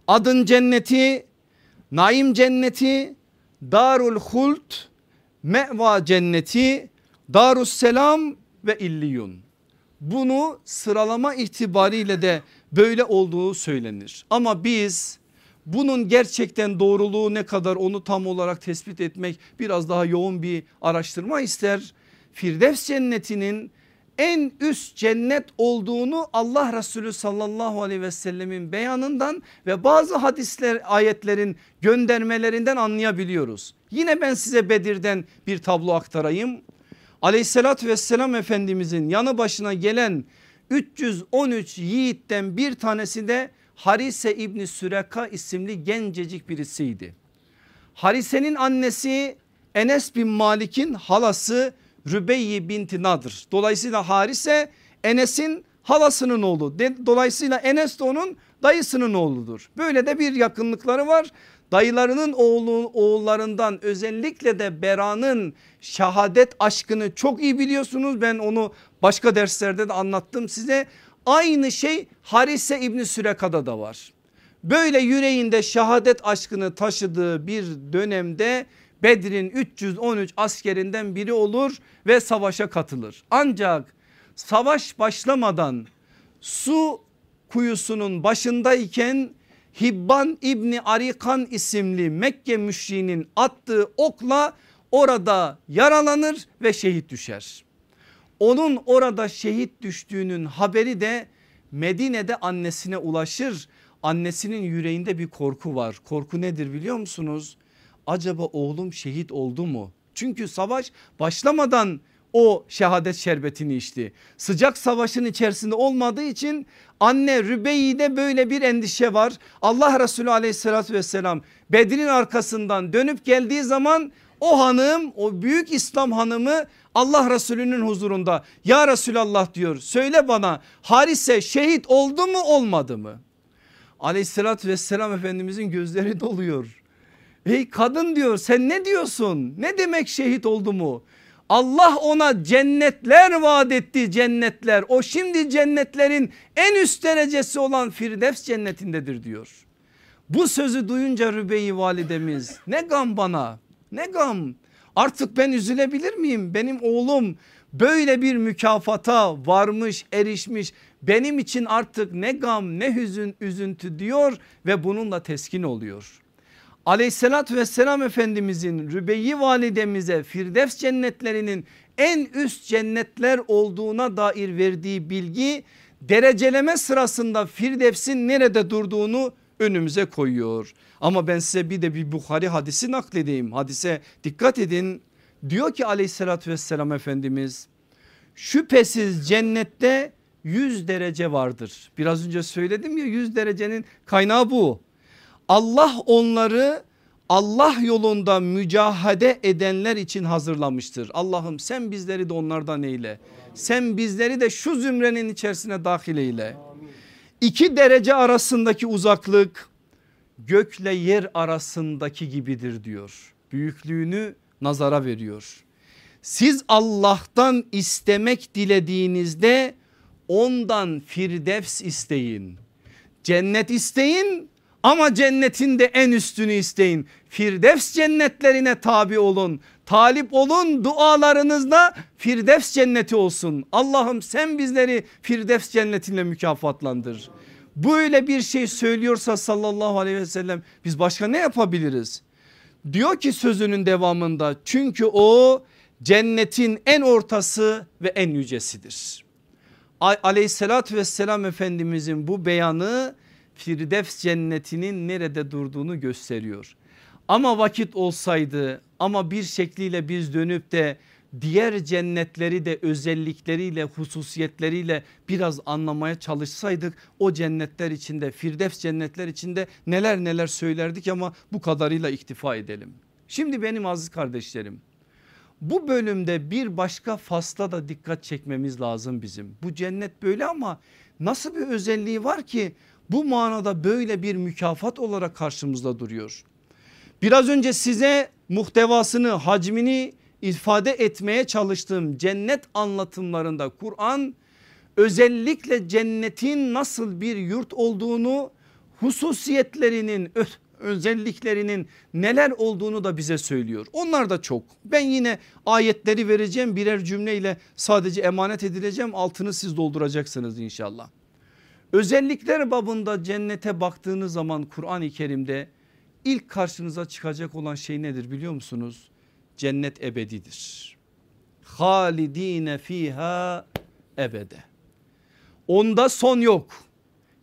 adın cenneti naim cenneti Darul Hult, Meva Cenneti, Darus Selam ve İlliyun. Bunu sıralama itibariyle de böyle olduğu söylenir. Ama biz bunun gerçekten doğruluğu ne kadar onu tam olarak tespit etmek biraz daha yoğun bir araştırma ister. Firdevs cennetinin en üst cennet olduğunu Allah Resulü sallallahu aleyhi ve sellemin beyanından ve bazı hadisler ayetlerin göndermelerinden anlayabiliyoruz. Yine ben size Bedir'den bir tablo aktarayım. Aleyhissalatü vesselam Efendimizin yanı başına gelen 313 yiğitten bir tanesi de Harise İbni Süreka isimli gencecik birisiydi. Harise'nin annesi Enes bin Malik'in halası Rübeyyi binti Nadır. Dolayısıyla Harise Enes'in halasının oğlu. Dolayısıyla Enes de onun dayısının oğludur. Böyle de bir yakınlıkları var. Dayılarının oğlu, oğullarından özellikle de Bera'nın şehadet aşkını çok iyi biliyorsunuz. Ben onu başka derslerde de anlattım size. Aynı şey Harise İbni Süreka'da da var. Böyle yüreğinde şehadet aşkını taşıdığı bir dönemde Bedir'in 313 askerinden biri olur ve savaşa katılır. Ancak savaş başlamadan su kuyusunun başındayken Hibban İbni Arikan isimli Mekke müşriğinin attığı okla orada yaralanır ve şehit düşer. Onun orada şehit düştüğünün haberi de Medine'de annesine ulaşır. Annesinin yüreğinde bir korku var. Korku nedir biliyor musunuz? acaba oğlum şehit oldu mu? Çünkü savaş başlamadan o şehadet şerbetini içti. Sıcak savaşın içerisinde olmadığı için anne Rübeyyi'de böyle bir endişe var. Allah Resulü aleyhissalatü vesselam Bedir'in arkasından dönüp geldiği zaman o hanım o büyük İslam hanımı Allah Resulü'nün huzurunda ya Resulallah diyor söyle bana Harise şehit oldu mu olmadı mı? Aleyhissalatü vesselam Efendimizin gözleri doluyor. Ey kadın diyor sen ne diyorsun ne demek şehit oldu mu? Allah ona cennetler vaat etti cennetler. O şimdi cennetlerin en üst derecesi olan Firdevs cennetindedir diyor. Bu sözü duyunca Rübeyi validemiz ne gam bana ne gam artık ben üzülebilir miyim? Benim oğlum böyle bir mükafata varmış erişmiş benim için artık ne gam ne hüzün üzüntü diyor ve bununla teskin oluyor. Aleyhissalatü vesselam Efendimizin Rübeyyi validemize Firdevs cennetlerinin en üst cennetler olduğuna dair verdiği bilgi dereceleme sırasında Firdevs'in nerede durduğunu önümüze koyuyor. Ama ben size bir de bir Bukhari hadisi nakledeyim. Hadise dikkat edin. Diyor ki aleyhissalatü vesselam Efendimiz şüphesiz cennette 100 derece vardır. Biraz önce söyledim ya 100 derecenin kaynağı bu. Allah onları Allah yolunda mücahede edenler için hazırlamıştır. Allah'ım sen bizleri de onlardan eyle. Sen bizleri de şu zümrenin içerisine dahil eyle. İki derece arasındaki uzaklık gökle yer arasındaki gibidir diyor. Büyüklüğünü nazara veriyor. Siz Allah'tan istemek dilediğinizde ondan firdevs isteyin. Cennet isteyin ama cennetin de en üstünü isteyin. Firdevs cennetlerine tabi olun. Talip olun dualarınızda Firdevs cenneti olsun. Allah'ım sen bizleri Firdevs cennetinle mükafatlandır. Böyle bir şey söylüyorsa sallallahu aleyhi ve sellem biz başka ne yapabiliriz? Diyor ki sözünün devamında çünkü o cennetin en ortası ve en yücesidir. Aleyhissalatü vesselam Efendimizin bu beyanı Firdevs cennetinin nerede durduğunu gösteriyor. Ama vakit olsaydı ama bir şekliyle biz dönüp de diğer cennetleri de özellikleriyle hususiyetleriyle biraz anlamaya çalışsaydık o cennetler içinde Firdevs cennetler içinde neler neler söylerdik ama bu kadarıyla iktifa edelim. Şimdi benim aziz kardeşlerim bu bölümde bir başka fasla da dikkat çekmemiz lazım bizim. Bu cennet böyle ama nasıl bir özelliği var ki bu manada böyle bir mükafat olarak karşımızda duruyor. Biraz önce size muhtevasını hacmini ifade etmeye çalıştığım cennet anlatımlarında Kur'an özellikle cennetin nasıl bir yurt olduğunu hususiyetlerinin özelliklerinin neler olduğunu da bize söylüyor. Onlar da çok. Ben yine ayetleri vereceğim birer cümleyle sadece emanet edileceğim altını siz dolduracaksınız inşallah. Özellikler babında cennete baktığınız zaman Kur'an-ı Kerim'de ilk karşınıza çıkacak olan şey nedir biliyor musunuz? Cennet ebedidir. Halidine fiha ebede. Onda son yok.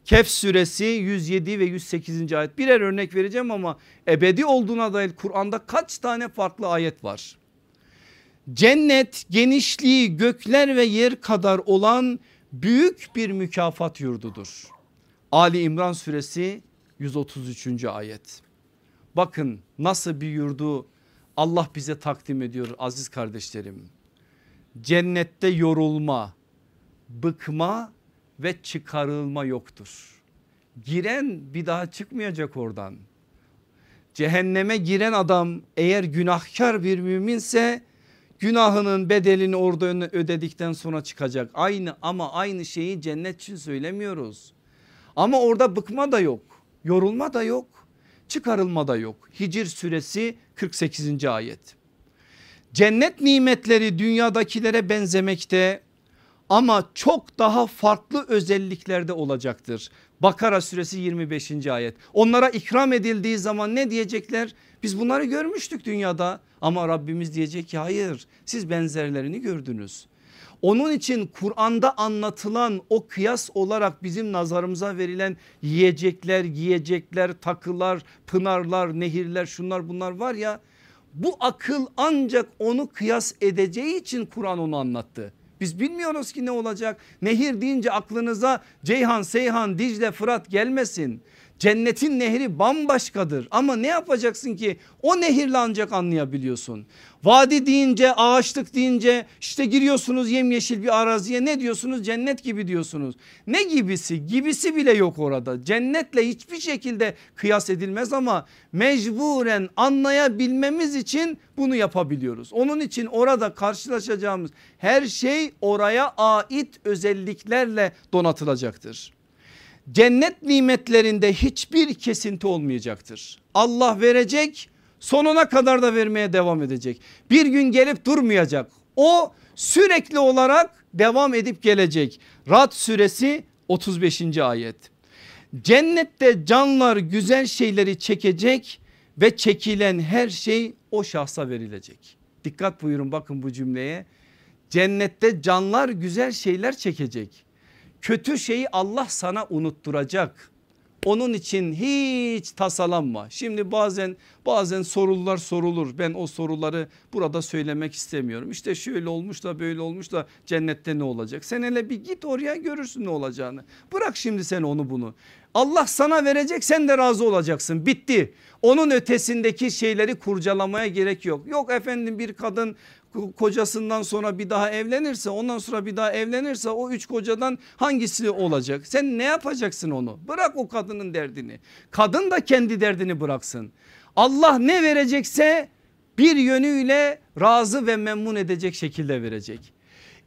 Kehf suresi 107 ve 108. ayet birer örnek vereceğim ama ebedi olduğuna dair Kur'an'da kaç tane farklı ayet var. Cennet genişliği gökler ve yer kadar olan büyük bir mükafat yurdudur. Ali İmran suresi 133. ayet. Bakın nasıl bir yurdu Allah bize takdim ediyor aziz kardeşlerim. Cennette yorulma, bıkma ve çıkarılma yoktur. Giren bir daha çıkmayacak oradan. Cehenneme giren adam eğer günahkar bir müminse günahının bedelini orada ödedikten sonra çıkacak. Aynı ama aynı şeyi cennet için söylemiyoruz. Ama orada bıkma da yok, yorulma da yok, çıkarılma da yok. Hicr suresi 48. ayet. Cennet nimetleri dünyadakilere benzemekte ama çok daha farklı özelliklerde olacaktır. Bakara suresi 25. ayet. Onlara ikram edildiği zaman ne diyecekler? Biz bunları görmüştük dünyada ama Rabbimiz diyecek ki hayır siz benzerlerini gördünüz. Onun için Kur'an'da anlatılan o kıyas olarak bizim nazarımıza verilen yiyecekler, giyecekler, takılar, pınarlar, nehirler şunlar bunlar var ya Bu akıl ancak onu kıyas edeceği için Kur'an onu anlattı. Biz bilmiyoruz ki ne olacak. Nehir deyince aklınıza Ceyhan, Seyhan, Dicle, Fırat gelmesin. Cennetin nehri bambaşkadır ama ne yapacaksın ki o nehirle ancak anlayabiliyorsun. Vadi deyince ağaçlık deyince işte giriyorsunuz yemyeşil bir araziye ne diyorsunuz cennet gibi diyorsunuz. Ne gibisi gibisi bile yok orada cennetle hiçbir şekilde kıyas edilmez ama mecburen anlayabilmemiz için bunu yapabiliyoruz. Onun için orada karşılaşacağımız her şey oraya ait özelliklerle donatılacaktır. Cennet nimetlerinde hiçbir kesinti olmayacaktır. Allah verecek sonuna kadar da vermeye devam edecek. Bir gün gelip durmayacak. O sürekli olarak devam edip gelecek. Rad suresi 35. ayet. Cennette canlar güzel şeyleri çekecek ve çekilen her şey o şahsa verilecek. Dikkat buyurun bakın bu cümleye. Cennette canlar güzel şeyler çekecek. Kötü şeyi Allah sana unutturacak. Onun için hiç tasalanma. Şimdi bazen bazen sorular sorulur. Ben o soruları burada söylemek istemiyorum. İşte şöyle olmuş da böyle olmuş da cennette ne olacak? Sen hele bir git oraya görürsün ne olacağını. Bırak şimdi sen onu bunu. Allah sana verecek sen de razı olacaksın bitti. Onun ötesindeki şeyleri kurcalamaya gerek yok. Yok efendim bir kadın kocasından sonra bir daha evlenirse ondan sonra bir daha evlenirse o üç kocadan hangisi olacak? Sen ne yapacaksın onu? Bırak o kadının derdini. Kadın da kendi derdini bıraksın. Allah ne verecekse bir yönüyle razı ve memnun edecek şekilde verecek.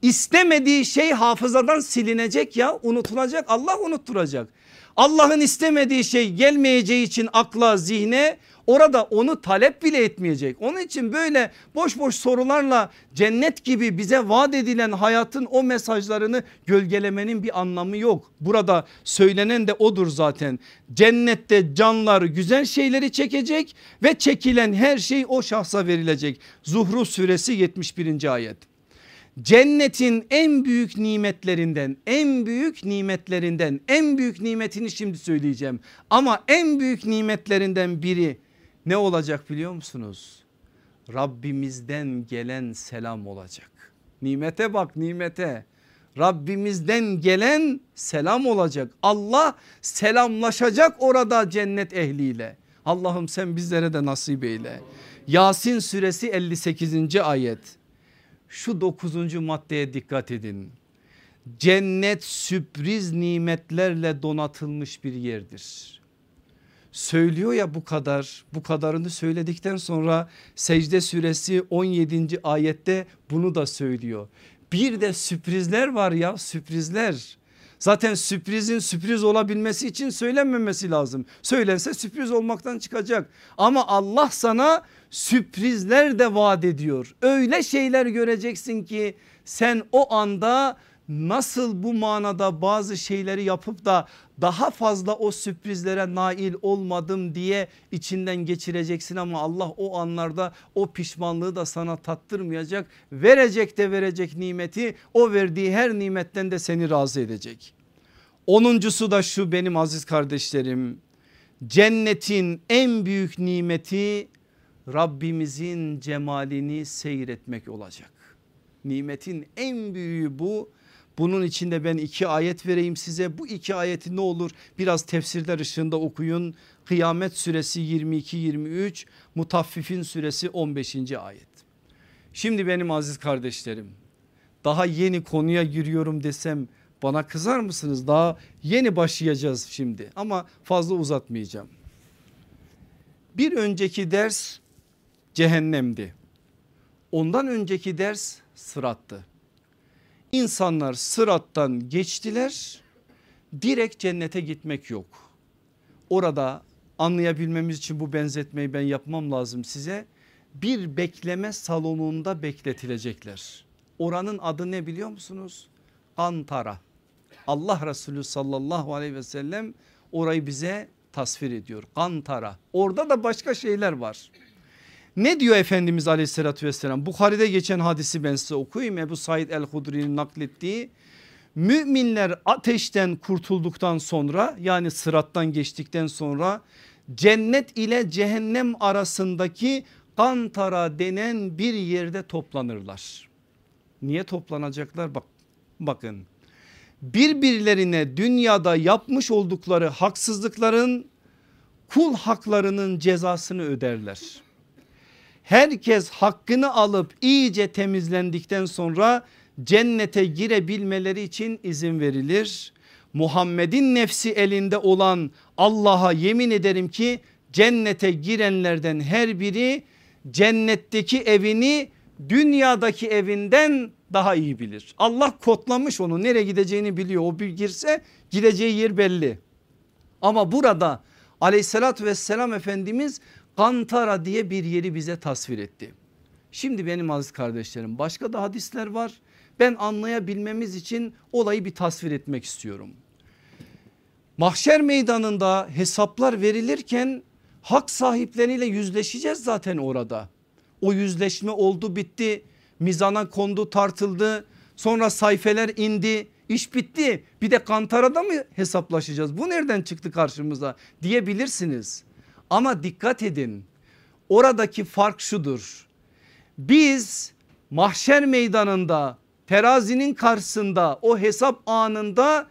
İstemediği şey hafızadan silinecek ya unutulacak Allah unutturacak. Allah'ın istemediği şey gelmeyeceği için akla zihne orada onu talep bile etmeyecek. Onun için böyle boş boş sorularla cennet gibi bize vaat edilen hayatın o mesajlarını gölgelemenin bir anlamı yok. Burada söylenen de odur zaten. Cennette canlar güzel şeyleri çekecek ve çekilen her şey o şahsa verilecek. Zuhru suresi 71. ayet. Cennetin en büyük nimetlerinden en büyük nimetlerinden en büyük nimetini şimdi söyleyeceğim. Ama en büyük nimetlerinden biri ne olacak biliyor musunuz? Rabbimizden gelen selam olacak. Nimete bak nimete. Rabbimizden gelen selam olacak. Allah selamlaşacak orada cennet ehliyle. Allah'ım sen bizlere de nasip eyle. Yasin suresi 58. ayet. Şu 9. maddeye dikkat edin. Cennet sürpriz nimetlerle donatılmış bir yerdir söylüyor ya bu kadar bu kadarını söyledikten sonra secde suresi 17. ayette bunu da söylüyor. Bir de sürprizler var ya sürprizler. Zaten sürprizin sürpriz olabilmesi için söylenmemesi lazım. Söylense sürpriz olmaktan çıkacak. Ama Allah sana sürprizler de vaat ediyor. Öyle şeyler göreceksin ki sen o anda nasıl bu manada bazı şeyleri yapıp da daha fazla o sürprizlere nail olmadım diye içinden geçireceksin ama Allah o anlarda o pişmanlığı da sana tattırmayacak. Verecek de verecek nimeti o verdiği her nimetten de seni razı edecek. Onuncusu da şu benim aziz kardeşlerim cennetin en büyük nimeti Rabbimizin cemalini seyretmek olacak. Nimetin en büyüğü bu bunun içinde ben iki ayet vereyim size. Bu iki ayeti ne olur biraz tefsirler ışığında okuyun. Kıyamet suresi 22-23 Mutaffifin suresi 15. ayet. Şimdi benim aziz kardeşlerim daha yeni konuya giriyorum desem bana kızar mısınız? Daha yeni başlayacağız şimdi ama fazla uzatmayacağım. Bir önceki ders cehennemdi. Ondan önceki ders sırattı. İnsanlar sırattan geçtiler direkt cennete gitmek yok. Orada anlayabilmemiz için bu benzetmeyi ben yapmam lazım size. Bir bekleme salonunda bekletilecekler. Oranın adı ne biliyor musunuz? Antara. Allah Resulü sallallahu aleyhi ve sellem orayı bize tasvir ediyor. Kantara. Orada da başka şeyler var. Ne diyor Efendimiz aleyhissalatü vesselam? Bukhari'de geçen hadisi ben size okuyayım. Ebu Said el-Hudri'nin naklettiği. Müminler ateşten kurtulduktan sonra yani sırattan geçtikten sonra cennet ile cehennem arasındaki Kantara denen bir yerde toplanırlar. Niye toplanacaklar? Bak bakın. Birbirlerine dünyada yapmış oldukları haksızlıkların kul haklarının cezasını öderler. Herkes hakkını alıp iyice temizlendikten sonra cennete girebilmeleri için izin verilir. Muhammed'in nefsi elinde olan Allah'a yemin ederim ki cennete girenlerden her biri cennetteki evini dünyadaki evinden daha iyi bilir. Allah kodlamış onu nereye gideceğini biliyor. O bir girse gideceği yer belli. Ama burada aleyhissalatü vesselam Efendimiz Kantara diye bir yeri bize tasvir etti. Şimdi benim aziz kardeşlerim başka da hadisler var. Ben anlayabilmemiz için olayı bir tasvir etmek istiyorum. Mahşer meydanında hesaplar verilirken hak sahipleriyle yüzleşeceğiz zaten orada. O yüzleşme oldu bitti mizana kondu tartıldı sonra sayfeler indi iş bitti bir de kantarada mı hesaplaşacağız bu nereden çıktı karşımıza diyebilirsiniz. Ama dikkat edin oradaki fark şudur biz mahşer meydanında terazinin karşısında o hesap anında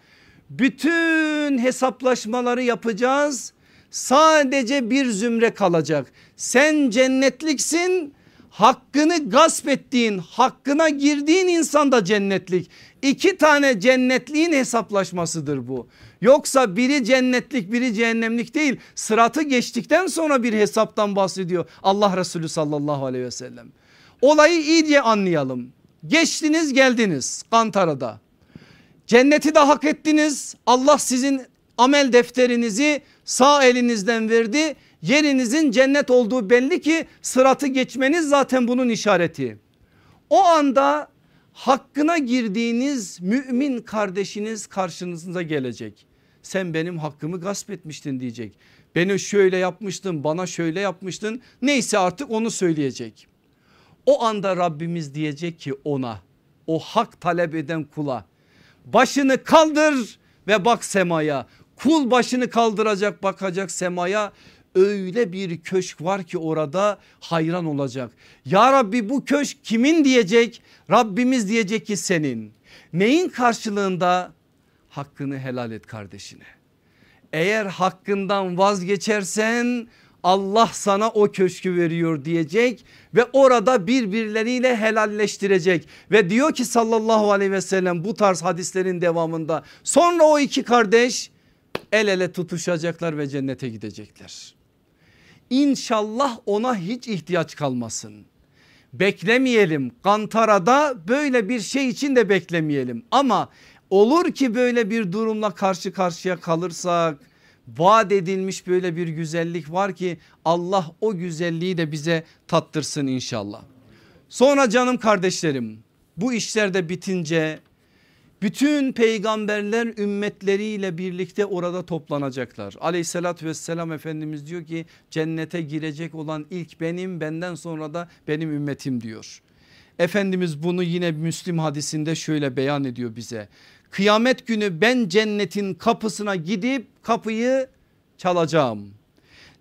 bütün hesaplaşmaları yapacağız. Sadece bir zümre kalacak. Sen cennetliksin hakkını gasp ettiğin hakkına girdiğin insan da cennetlik. İki tane cennetliğin hesaplaşmasıdır bu. Yoksa biri cennetlik biri cehennemlik değil sıratı geçtikten sonra bir hesaptan bahsediyor Allah Resulü sallallahu aleyhi ve sellem. Olayı iyice anlayalım. Geçtiniz geldiniz Kantara'da. Cenneti de hak ettiniz. Allah sizin amel defterinizi sağ elinizden verdi. Yerinizin cennet olduğu belli ki sıratı geçmeniz zaten bunun işareti. O anda hakkına girdiğiniz mümin kardeşiniz karşınıza gelecek. Sen benim hakkımı gasp etmiştin diyecek. Beni şöyle yapmıştın bana şöyle yapmıştın neyse artık onu söyleyecek. O anda Rabbimiz diyecek ki ona o hak talep eden kula başını kaldır ve bak semaya. Kul başını kaldıracak bakacak semaya öyle bir köşk var ki orada hayran olacak. Ya Rabbi bu köşk kimin diyecek? Rabbimiz diyecek ki senin. Neyin karşılığında? Hakkını helal et kardeşine. Eğer hakkından vazgeçersen Allah sana o köşkü veriyor diyecek ve orada birbirleriyle helalleştirecek ve diyor ki sallallahu aleyhi ve sellem bu tarz hadislerin devamında sonra o iki kardeş el ele tutuşacaklar ve cennete gidecekler. İnşallah ona hiç ihtiyaç kalmasın. Beklemeyelim Kantara'da böyle bir şey için de beklemeyelim ama olur ki böyle bir durumla karşı karşıya kalırsak vaat edilmiş böyle bir güzellik var ki Allah o güzelliği de bize tattırsın inşallah. Sonra canım kardeşlerim bu işler de bitince bütün peygamberler ümmetleriyle birlikte orada toplanacaklar. Aleyhissalatü vesselam Efendimiz diyor ki cennete girecek olan ilk benim benden sonra da benim ümmetim diyor. Efendimiz bunu yine Müslim hadisinde şöyle beyan ediyor bize. Kıyamet günü ben cennetin kapısına gidip kapıyı çalacağım.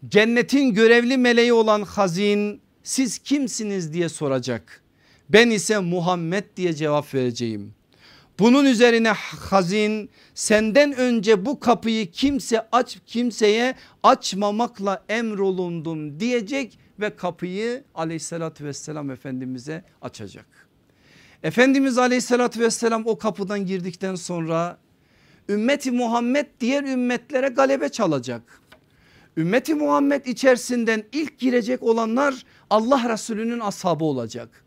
Cennetin görevli meleği olan hazin siz kimsiniz diye soracak. Ben ise Muhammed diye cevap vereceğim. Bunun üzerine hazin senden önce bu kapıyı kimse aç kimseye açmamakla emrolundum diyecek ve kapıyı aleyhissalatü vesselam efendimize açacak. Efendimiz aleyhissalatü vesselam o kapıdan girdikten sonra ümmeti Muhammed diğer ümmetlere galebe çalacak. Ümmeti Muhammed içerisinden ilk girecek olanlar Allah Resulü'nün ashabı olacak.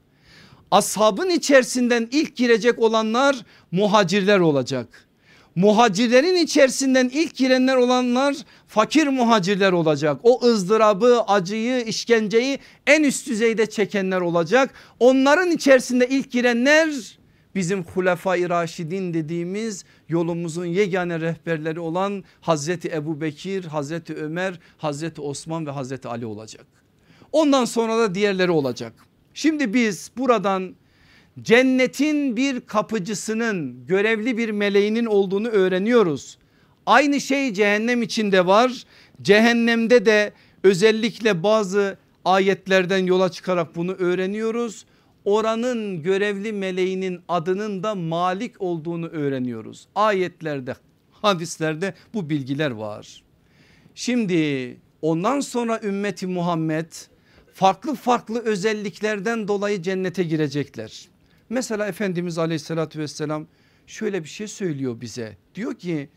Ashabın içerisinden ilk girecek olanlar muhacirler olacak. Muhacirlerin içerisinden ilk girenler olanlar fakir muhacirler olacak. O ızdırabı, acıyı, işkenceyi en üst düzeyde çekenler olacak. Onların içerisinde ilk girenler bizim Hulefai Raşidin dediğimiz yolumuzun yegane rehberleri olan Hazreti Ebu Bekir, Hazreti Ömer, Hazreti Osman ve Hazreti Ali olacak. Ondan sonra da diğerleri olacak. Şimdi biz buradan cennetin bir kapıcısının görevli bir meleğinin olduğunu öğreniyoruz. Aynı şey cehennem içinde var. Cehennemde de özellikle bazı Ayetlerden yola çıkarak bunu öğreniyoruz. Oranın görevli meleğinin adının da Malik olduğunu öğreniyoruz. Ayetlerde hadislerde bu bilgiler var. Şimdi ondan sonra ümmeti Muhammed farklı farklı özelliklerden dolayı cennete girecekler. Mesela Efendimiz aleyhissalatü vesselam şöyle bir şey söylüyor bize. Diyor ki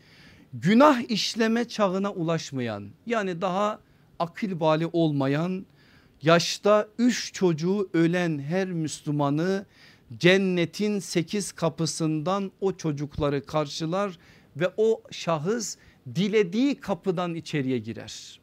günah işleme çağına ulaşmayan yani daha akıl bali olmayan yaşta üç çocuğu ölen her Müslümanı cennetin sekiz kapısından o çocukları karşılar ve o şahıs dilediği kapıdan içeriye girer.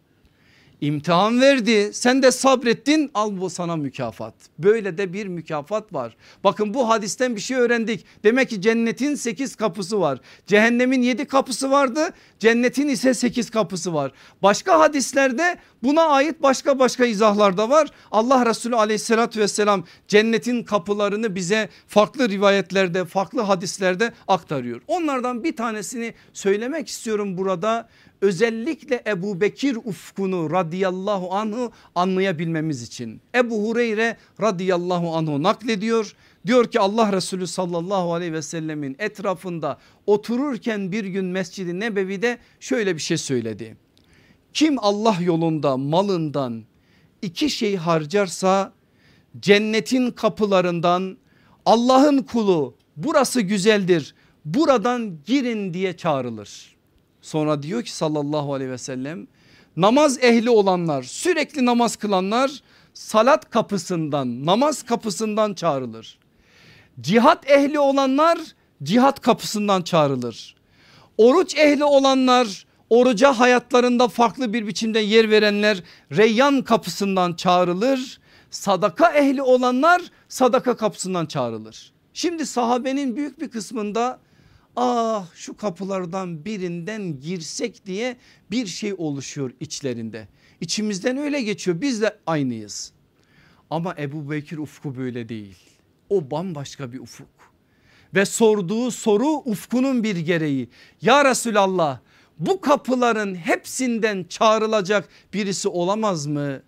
İmtihan verdi sen de sabrettin al bu sana mükafat. Böyle de bir mükafat var. Bakın bu hadisten bir şey öğrendik. Demek ki cennetin 8 kapısı var. Cehennemin 7 kapısı vardı. Cennetin ise 8 kapısı var. Başka hadislerde buna ait başka başka izahlar da var. Allah Resulü aleyhissalatü vesselam cennetin kapılarını bize farklı rivayetlerde farklı hadislerde aktarıyor. Onlardan bir tanesini söylemek istiyorum burada özellikle Ebu Bekir ufkunu radıyallahu anhu anlayabilmemiz için. Ebu Hureyre radıyallahu anhu naklediyor. Diyor ki Allah Resulü sallallahu aleyhi ve sellemin etrafında otururken bir gün Mescid-i Nebevi'de şöyle bir şey söyledi. Kim Allah yolunda malından iki şey harcarsa cennetin kapılarından Allah'ın kulu burası güzeldir buradan girin diye çağrılır. Sonra diyor ki sallallahu aleyhi ve sellem namaz ehli olanlar sürekli namaz kılanlar salat kapısından namaz kapısından çağrılır. Cihat ehli olanlar cihat kapısından çağrılır. Oruç ehli olanlar oruca hayatlarında farklı bir biçimde yer verenler reyyan kapısından çağrılır. Sadaka ehli olanlar sadaka kapısından çağrılır. Şimdi sahabenin büyük bir kısmında ah şu kapılardan birinden girsek diye bir şey oluşuyor içlerinde. İçimizden öyle geçiyor biz de aynıyız. Ama Ebu Bekir ufku böyle değil. O bambaşka bir ufuk. Ve sorduğu soru ufkunun bir gereği. Ya Resulallah bu kapıların hepsinden çağrılacak birisi olamaz mı?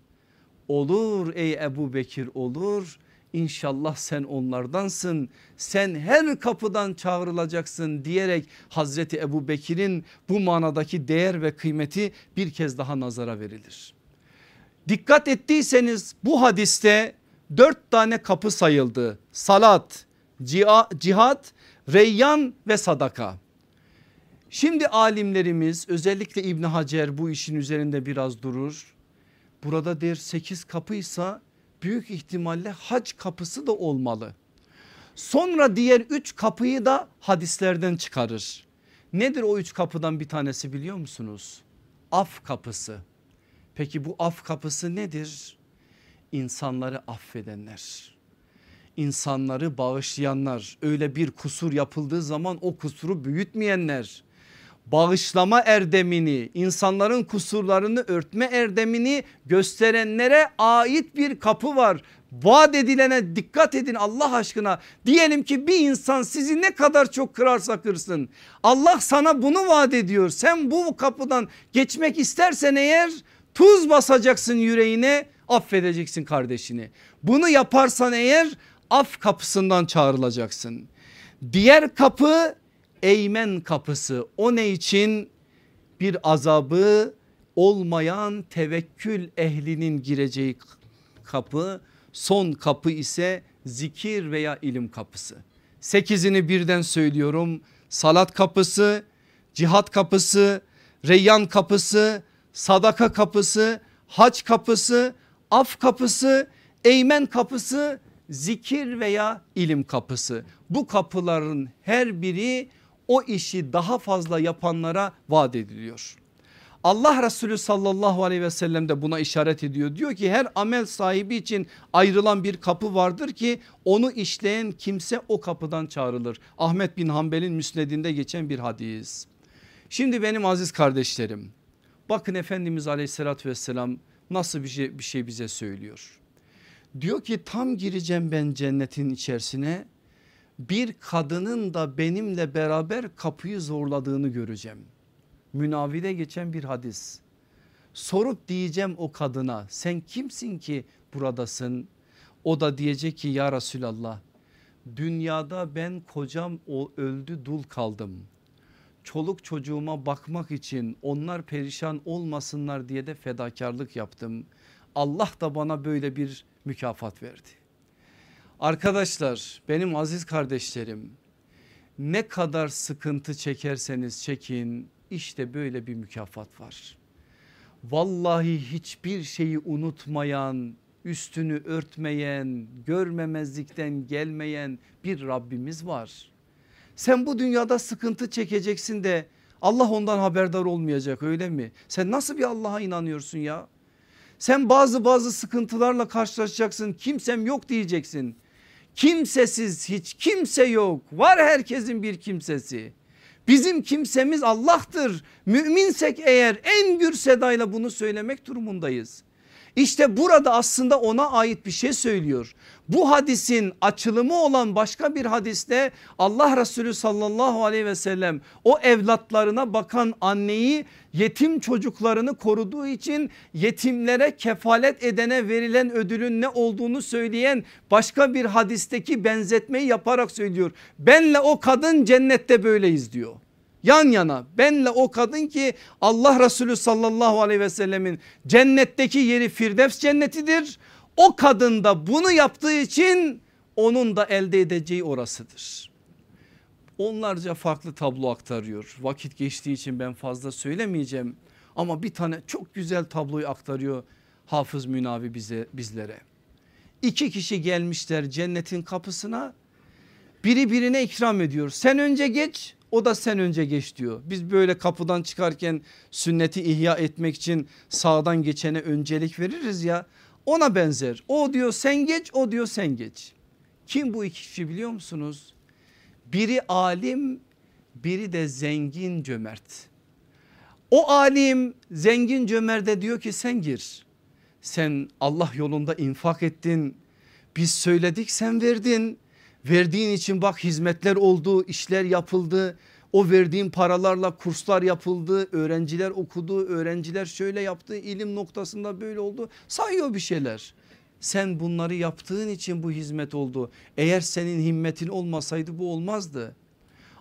Olur ey Ebu Bekir olur İnşallah sen onlardansın sen her kapıdan çağrılacaksın diyerek Hazreti Ebu Bekir'in bu manadaki değer ve kıymeti bir kez daha nazara verilir. Dikkat ettiyseniz bu hadiste dört tane kapı sayıldı. Salat, cihat, reyyan ve sadaka. Şimdi alimlerimiz özellikle İbni Hacer bu işin üzerinde biraz durur. Burada der 8 kapıysa büyük ihtimalle hac kapısı da olmalı. Sonra diğer üç kapıyı da hadislerden çıkarır. Nedir o üç kapıdan bir tanesi biliyor musunuz? Af kapısı. Peki bu af kapısı nedir? İnsanları affedenler. İnsanları bağışlayanlar. Öyle bir kusur yapıldığı zaman o kusuru büyütmeyenler bağışlama erdemini insanların kusurlarını örtme erdemini gösterenlere ait bir kapı var. Vaat edilene dikkat edin Allah aşkına. Diyelim ki bir insan sizi ne kadar çok kırarsa kırsın. Allah sana bunu vaat ediyor. Sen bu kapıdan geçmek istersen eğer tuz basacaksın yüreğine affedeceksin kardeşini. Bunu yaparsan eğer af kapısından çağrılacaksın. Diğer kapı Eymen kapısı o ne için? Bir azabı olmayan tevekkül ehlinin gireceği kapı son kapı ise zikir veya ilim kapısı. Sekizini birden söylüyorum salat kapısı, cihat kapısı, reyyan kapısı, sadaka kapısı, hac kapısı, af kapısı, eymen kapısı, zikir veya ilim kapısı. Bu kapıların her biri o işi daha fazla yapanlara vaat ediliyor. Allah Resulü sallallahu aleyhi ve sellem de buna işaret ediyor. Diyor ki her amel sahibi için ayrılan bir kapı vardır ki onu işleyen kimse o kapıdan çağrılır. Ahmet bin Hanbel'in müsnedinde geçen bir hadis. Şimdi benim aziz kardeşlerim bakın Efendimiz aleyhissalatü vesselam nasıl bir şey, bir şey bize söylüyor. Diyor ki tam gireceğim ben cennetin içerisine bir kadının da benimle beraber kapıyı zorladığını göreceğim. Münavide geçen bir hadis. Sorup diyeceğim o kadına sen kimsin ki buradasın? O da diyecek ki ya Resulallah dünyada ben kocam o öldü dul kaldım. Çoluk çocuğuma bakmak için onlar perişan olmasınlar diye de fedakarlık yaptım. Allah da bana böyle bir mükafat verdi. Arkadaşlar benim aziz kardeşlerim ne kadar sıkıntı çekerseniz çekin işte böyle bir mükafat var. Vallahi hiçbir şeyi unutmayan, üstünü örtmeyen, görmemezlikten gelmeyen bir Rabbimiz var. Sen bu dünyada sıkıntı çekeceksin de Allah ondan haberdar olmayacak öyle mi? Sen nasıl bir Allah'a inanıyorsun ya? Sen bazı bazı sıkıntılarla karşılaşacaksın kimsem yok diyeceksin. Kimsesiz hiç kimse yok var herkesin bir kimsesi. Bizim kimsemiz Allah'tır. Müminsek eğer en gür sedayla bunu söylemek durumundayız. İşte burada aslında ona ait bir şey söylüyor. Bu hadisin açılımı olan başka bir hadiste Allah Resulü sallallahu aleyhi ve sellem o evlatlarına bakan anneyi yetim çocuklarını koruduğu için yetimlere kefalet edene verilen ödülün ne olduğunu söyleyen başka bir hadisteki benzetmeyi yaparak söylüyor. Benle o kadın cennette böyleyiz diyor yan yana benle o kadın ki Allah Resulü sallallahu aleyhi ve sellemin cennetteki yeri Firdevs cennetidir. O kadın da bunu yaptığı için onun da elde edeceği orasıdır. Onlarca farklı tablo aktarıyor. Vakit geçtiği için ben fazla söylemeyeceğim. Ama bir tane çok güzel tabloyu aktarıyor Hafız Münavi bize bizlere. İki kişi gelmişler cennetin kapısına. Biri birine ikram ediyor. Sen önce geç o da sen önce geç diyor. Biz böyle kapıdan çıkarken sünneti ihya etmek için sağdan geçene öncelik veririz ya. Ona benzer. O diyor sen geç o diyor sen geç. Kim bu iki kişi biliyor musunuz? Biri alim biri de zengin cömert. O alim zengin cömerde diyor ki sen gir. Sen Allah yolunda infak ettin. Biz söyledik sen verdin. Verdiğin için bak hizmetler oldu, işler yapıldı. O verdiğin paralarla kurslar yapıldı, öğrenciler okudu, öğrenciler şöyle yaptı, ilim noktasında böyle oldu. Sayıyor bir şeyler. Sen bunları yaptığın için bu hizmet oldu. Eğer senin himmetin olmasaydı bu olmazdı.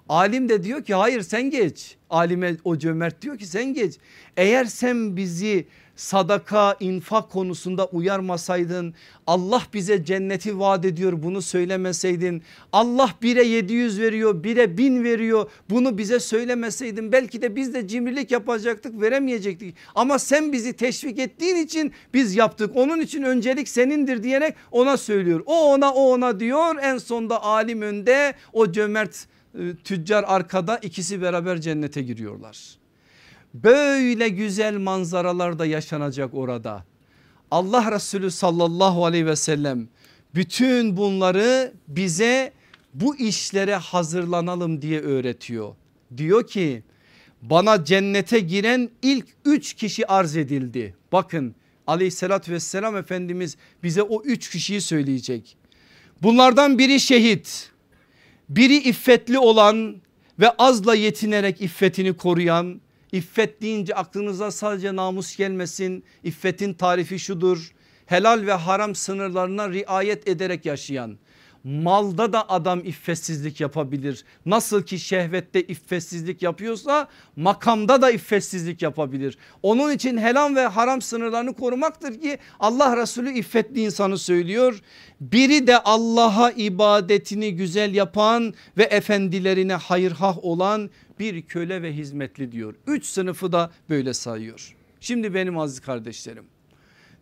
Alim de diyor ki hayır sen geç. Alime o cömert diyor ki sen geç. Eğer sen bizi sadaka infak konusunda uyarmasaydın Allah bize cenneti vaat ediyor bunu söylemeseydin. Allah bire 700 veriyor bire 1000 veriyor bunu bize söylemeseydin. Belki de biz de cimrilik yapacaktık veremeyecektik. Ama sen bizi teşvik ettiğin için biz yaptık. Onun için öncelik senindir diyerek ona söylüyor. O ona o ona diyor. En sonda alim önde o cömert e, tüccar arkada ikisi beraber cennete giriyorlar. Böyle güzel manzaralar da yaşanacak orada. Allah Resulü sallallahu aleyhi ve sellem bütün bunları bize bu işlere hazırlanalım diye öğretiyor. Diyor ki bana cennete giren ilk üç kişi arz edildi. Bakın aleyhissalatü vesselam Efendimiz bize o üç kişiyi söyleyecek. Bunlardan biri şehit, biri iffetli olan ve azla yetinerek iffetini koruyan İffet deyince aklınıza sadece namus gelmesin. İffetin tarifi şudur. Helal ve haram sınırlarına riayet ederek yaşayan. Malda da adam iffetsizlik yapabilir. Nasıl ki şehvette iffetsizlik yapıyorsa makamda da iffetsizlik yapabilir. Onun için helal ve haram sınırlarını korumaktır ki Allah Resulü iffetli insanı söylüyor. Biri de Allah'a ibadetini güzel yapan ve efendilerine hayırhah olan bir köle ve hizmetli diyor. Üç sınıfı da böyle sayıyor. Şimdi benim aziz kardeşlerim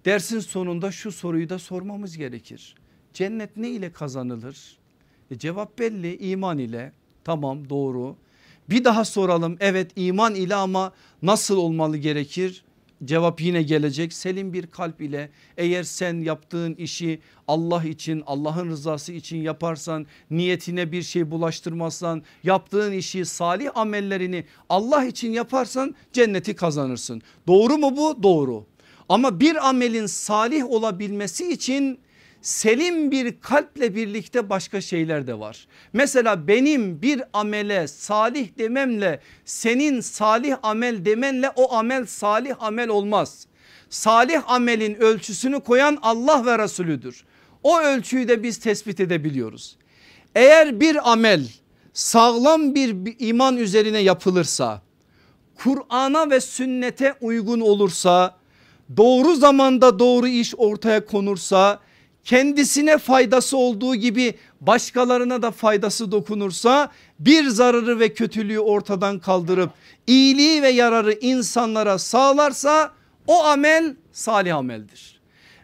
dersin sonunda şu soruyu da sormamız gerekir. Cennet ne ile kazanılır? E cevap belli iman ile tamam doğru. Bir daha soralım evet iman ile ama nasıl olmalı gerekir? Cevap yine gelecek selim bir kalp ile eğer sen yaptığın işi Allah için Allah'ın rızası için yaparsan niyetine bir şey bulaştırmazsan yaptığın işi salih amellerini Allah için yaparsan cenneti kazanırsın. Doğru mu bu? Doğru. Ama bir amelin salih olabilmesi için selim bir kalple birlikte başka şeyler de var. Mesela benim bir amele salih dememle senin salih amel demenle o amel salih amel olmaz. Salih amelin ölçüsünü koyan Allah ve Resulüdür. O ölçüyü de biz tespit edebiliyoruz. Eğer bir amel sağlam bir iman üzerine yapılırsa Kur'an'a ve sünnete uygun olursa doğru zamanda doğru iş ortaya konursa kendisine faydası olduğu gibi başkalarına da faydası dokunursa bir zararı ve kötülüğü ortadan kaldırıp iyiliği ve yararı insanlara sağlarsa o amel salih ameldir.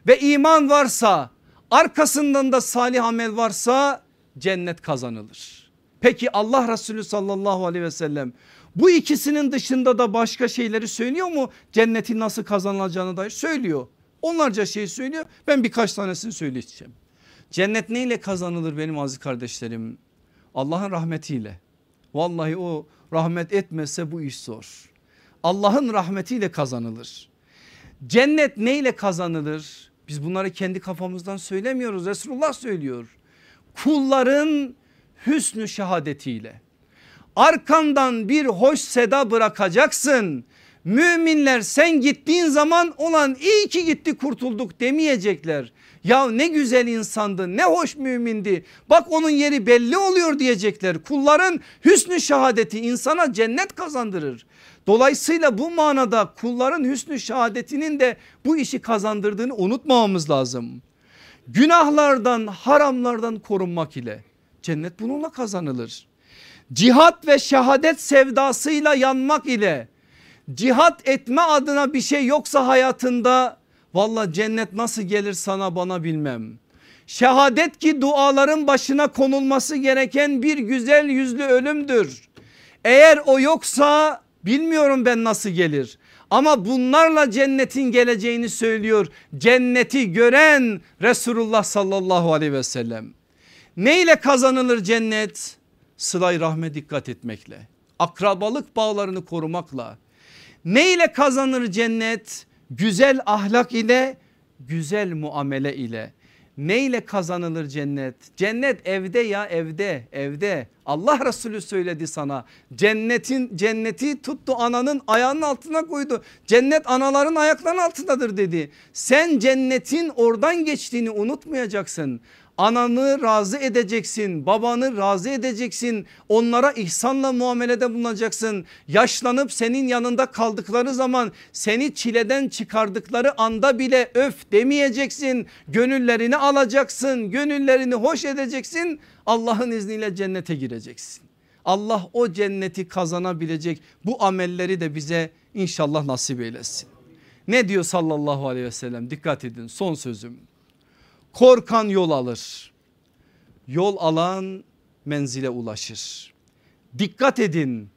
Ve iman varsa arkasından da salih amel varsa cennet kazanılır. Peki Allah Resulü sallallahu aleyhi ve sellem bu ikisinin dışında da başka şeyleri söylüyor mu? Cennetin nasıl kazanılacağını dair söylüyor. Onlarca şey söylüyor. Ben birkaç tanesini söyleyeceğim. Cennet neyle kazanılır benim aziz kardeşlerim? Allah'ın rahmetiyle. Vallahi o rahmet etmese bu iş zor. Allah'ın rahmetiyle kazanılır. Cennet neyle kazanılır? Biz bunları kendi kafamızdan söylemiyoruz. Resulullah söylüyor. Kulların hüsnü şehadetiyle. Arkandan bir hoş seda bırakacaksın. Müminler sen gittiğin zaman olan iyi ki gitti kurtulduk demeyecekler. Ya ne güzel insandı ne hoş mümindi bak onun yeri belli oluyor diyecekler. Kulların hüsnü şehadeti insana cennet kazandırır. Dolayısıyla bu manada kulların hüsnü şehadetinin de bu işi kazandırdığını unutmamamız lazım. Günahlardan haramlardan korunmak ile cennet bununla kazanılır. Cihat ve şehadet sevdasıyla yanmak ile cihat etme adına bir şey yoksa hayatında valla cennet nasıl gelir sana bana bilmem. Şehadet ki duaların başına konulması gereken bir güzel yüzlü ölümdür. Eğer o yoksa bilmiyorum ben nasıl gelir. Ama bunlarla cennetin geleceğini söylüyor. Cenneti gören Resulullah sallallahu aleyhi ve sellem. Neyle kazanılır cennet? Sılay rahme dikkat etmekle. Akrabalık bağlarını korumakla. Neyle kazanır cennet? Güzel ahlak ile güzel muamele ile. Neyle kazanılır cennet? Cennet evde ya evde evde. Allah Resulü söyledi sana. Cennetin cenneti tuttu ananın ayağının altına koydu. Cennet anaların ayaklarının altındadır dedi. Sen cennetin oradan geçtiğini unutmayacaksın. Ananı razı edeceksin, babanı razı edeceksin. Onlara ihsanla muamelede bulunacaksın. Yaşlanıp senin yanında kaldıkları zaman seni çileden çıkardıkları anda bile öf demeyeceksin. Gönüllerini alacaksın, gönüllerini hoş edeceksin. Allah'ın izniyle cennete gireceksin. Allah o cenneti kazanabilecek bu amelleri de bize inşallah nasip eylesin. Ne diyor sallallahu aleyhi ve sellem dikkat edin son sözüm. Korkan yol alır. Yol alan menzile ulaşır. Dikkat edin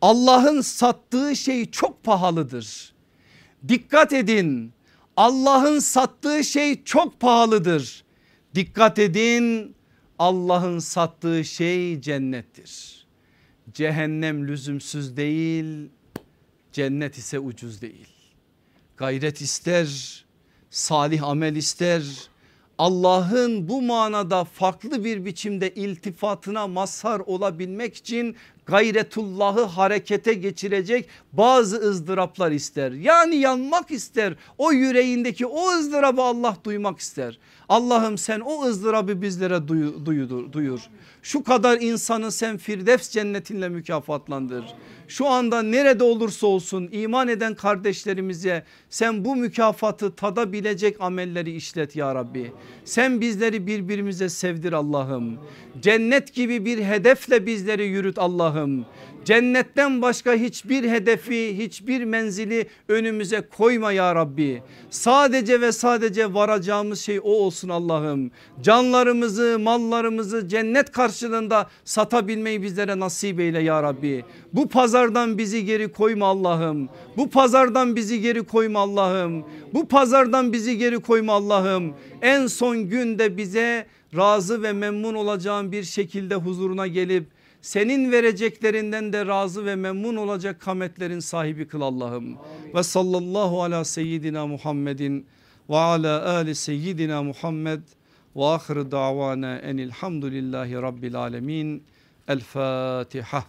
Allah'ın sattığı şey çok pahalıdır. Dikkat edin Allah'ın sattığı şey çok pahalıdır. Dikkat edin Allah'ın sattığı şey cennettir. Cehennem lüzumsuz değil cennet ise ucuz değil. Gayret ister salih amel ister Allah'ın bu manada farklı bir biçimde iltifatına mazhar olabilmek için gayretullahı harekete geçirecek bazı ızdıraplar ister. Yani yanmak ister o yüreğindeki o ızdırabı Allah duymak ister. Allah'ım sen o ızdırabı bizlere duyu, duyudur, duyur. Şu kadar insanı sen Firdevs cennetinle mükafatlandır. Şu anda nerede olursa olsun iman eden kardeşlerimize sen bu mükafatı tadabilecek amelleri işlet ya Rabbi. Sen bizleri birbirimize sevdir Allah'ım. Cennet gibi bir hedefle bizleri yürüt Allah'ım. Cennetten başka hiçbir hedefi hiçbir menzili önümüze koyma ya Rabbi. Sadece ve sadece varacağımız şey o olsun Allah'ım. Canlarımızı mallarımızı cennet karşılığında satabilmeyi bizlere nasip eyle ya Rabbi. Bu pazardan bizi geri koyma Allah'ım. Bu pazardan bizi geri koyma Allah'ım. Bu pazardan bizi geri koyma Allah'ım. En son günde bize razı ve memnun olacağın bir şekilde huzuruna gelip senin vereceklerinden de razı ve memnun olacak kametlerin sahibi kıl Allah'ım. Ve sallallahu ala seyyidina Muhammedin ve ala ali seyyidina Muhammed Ve ahir davana enilhamdülillahi rabbil alemin. El Fatiha.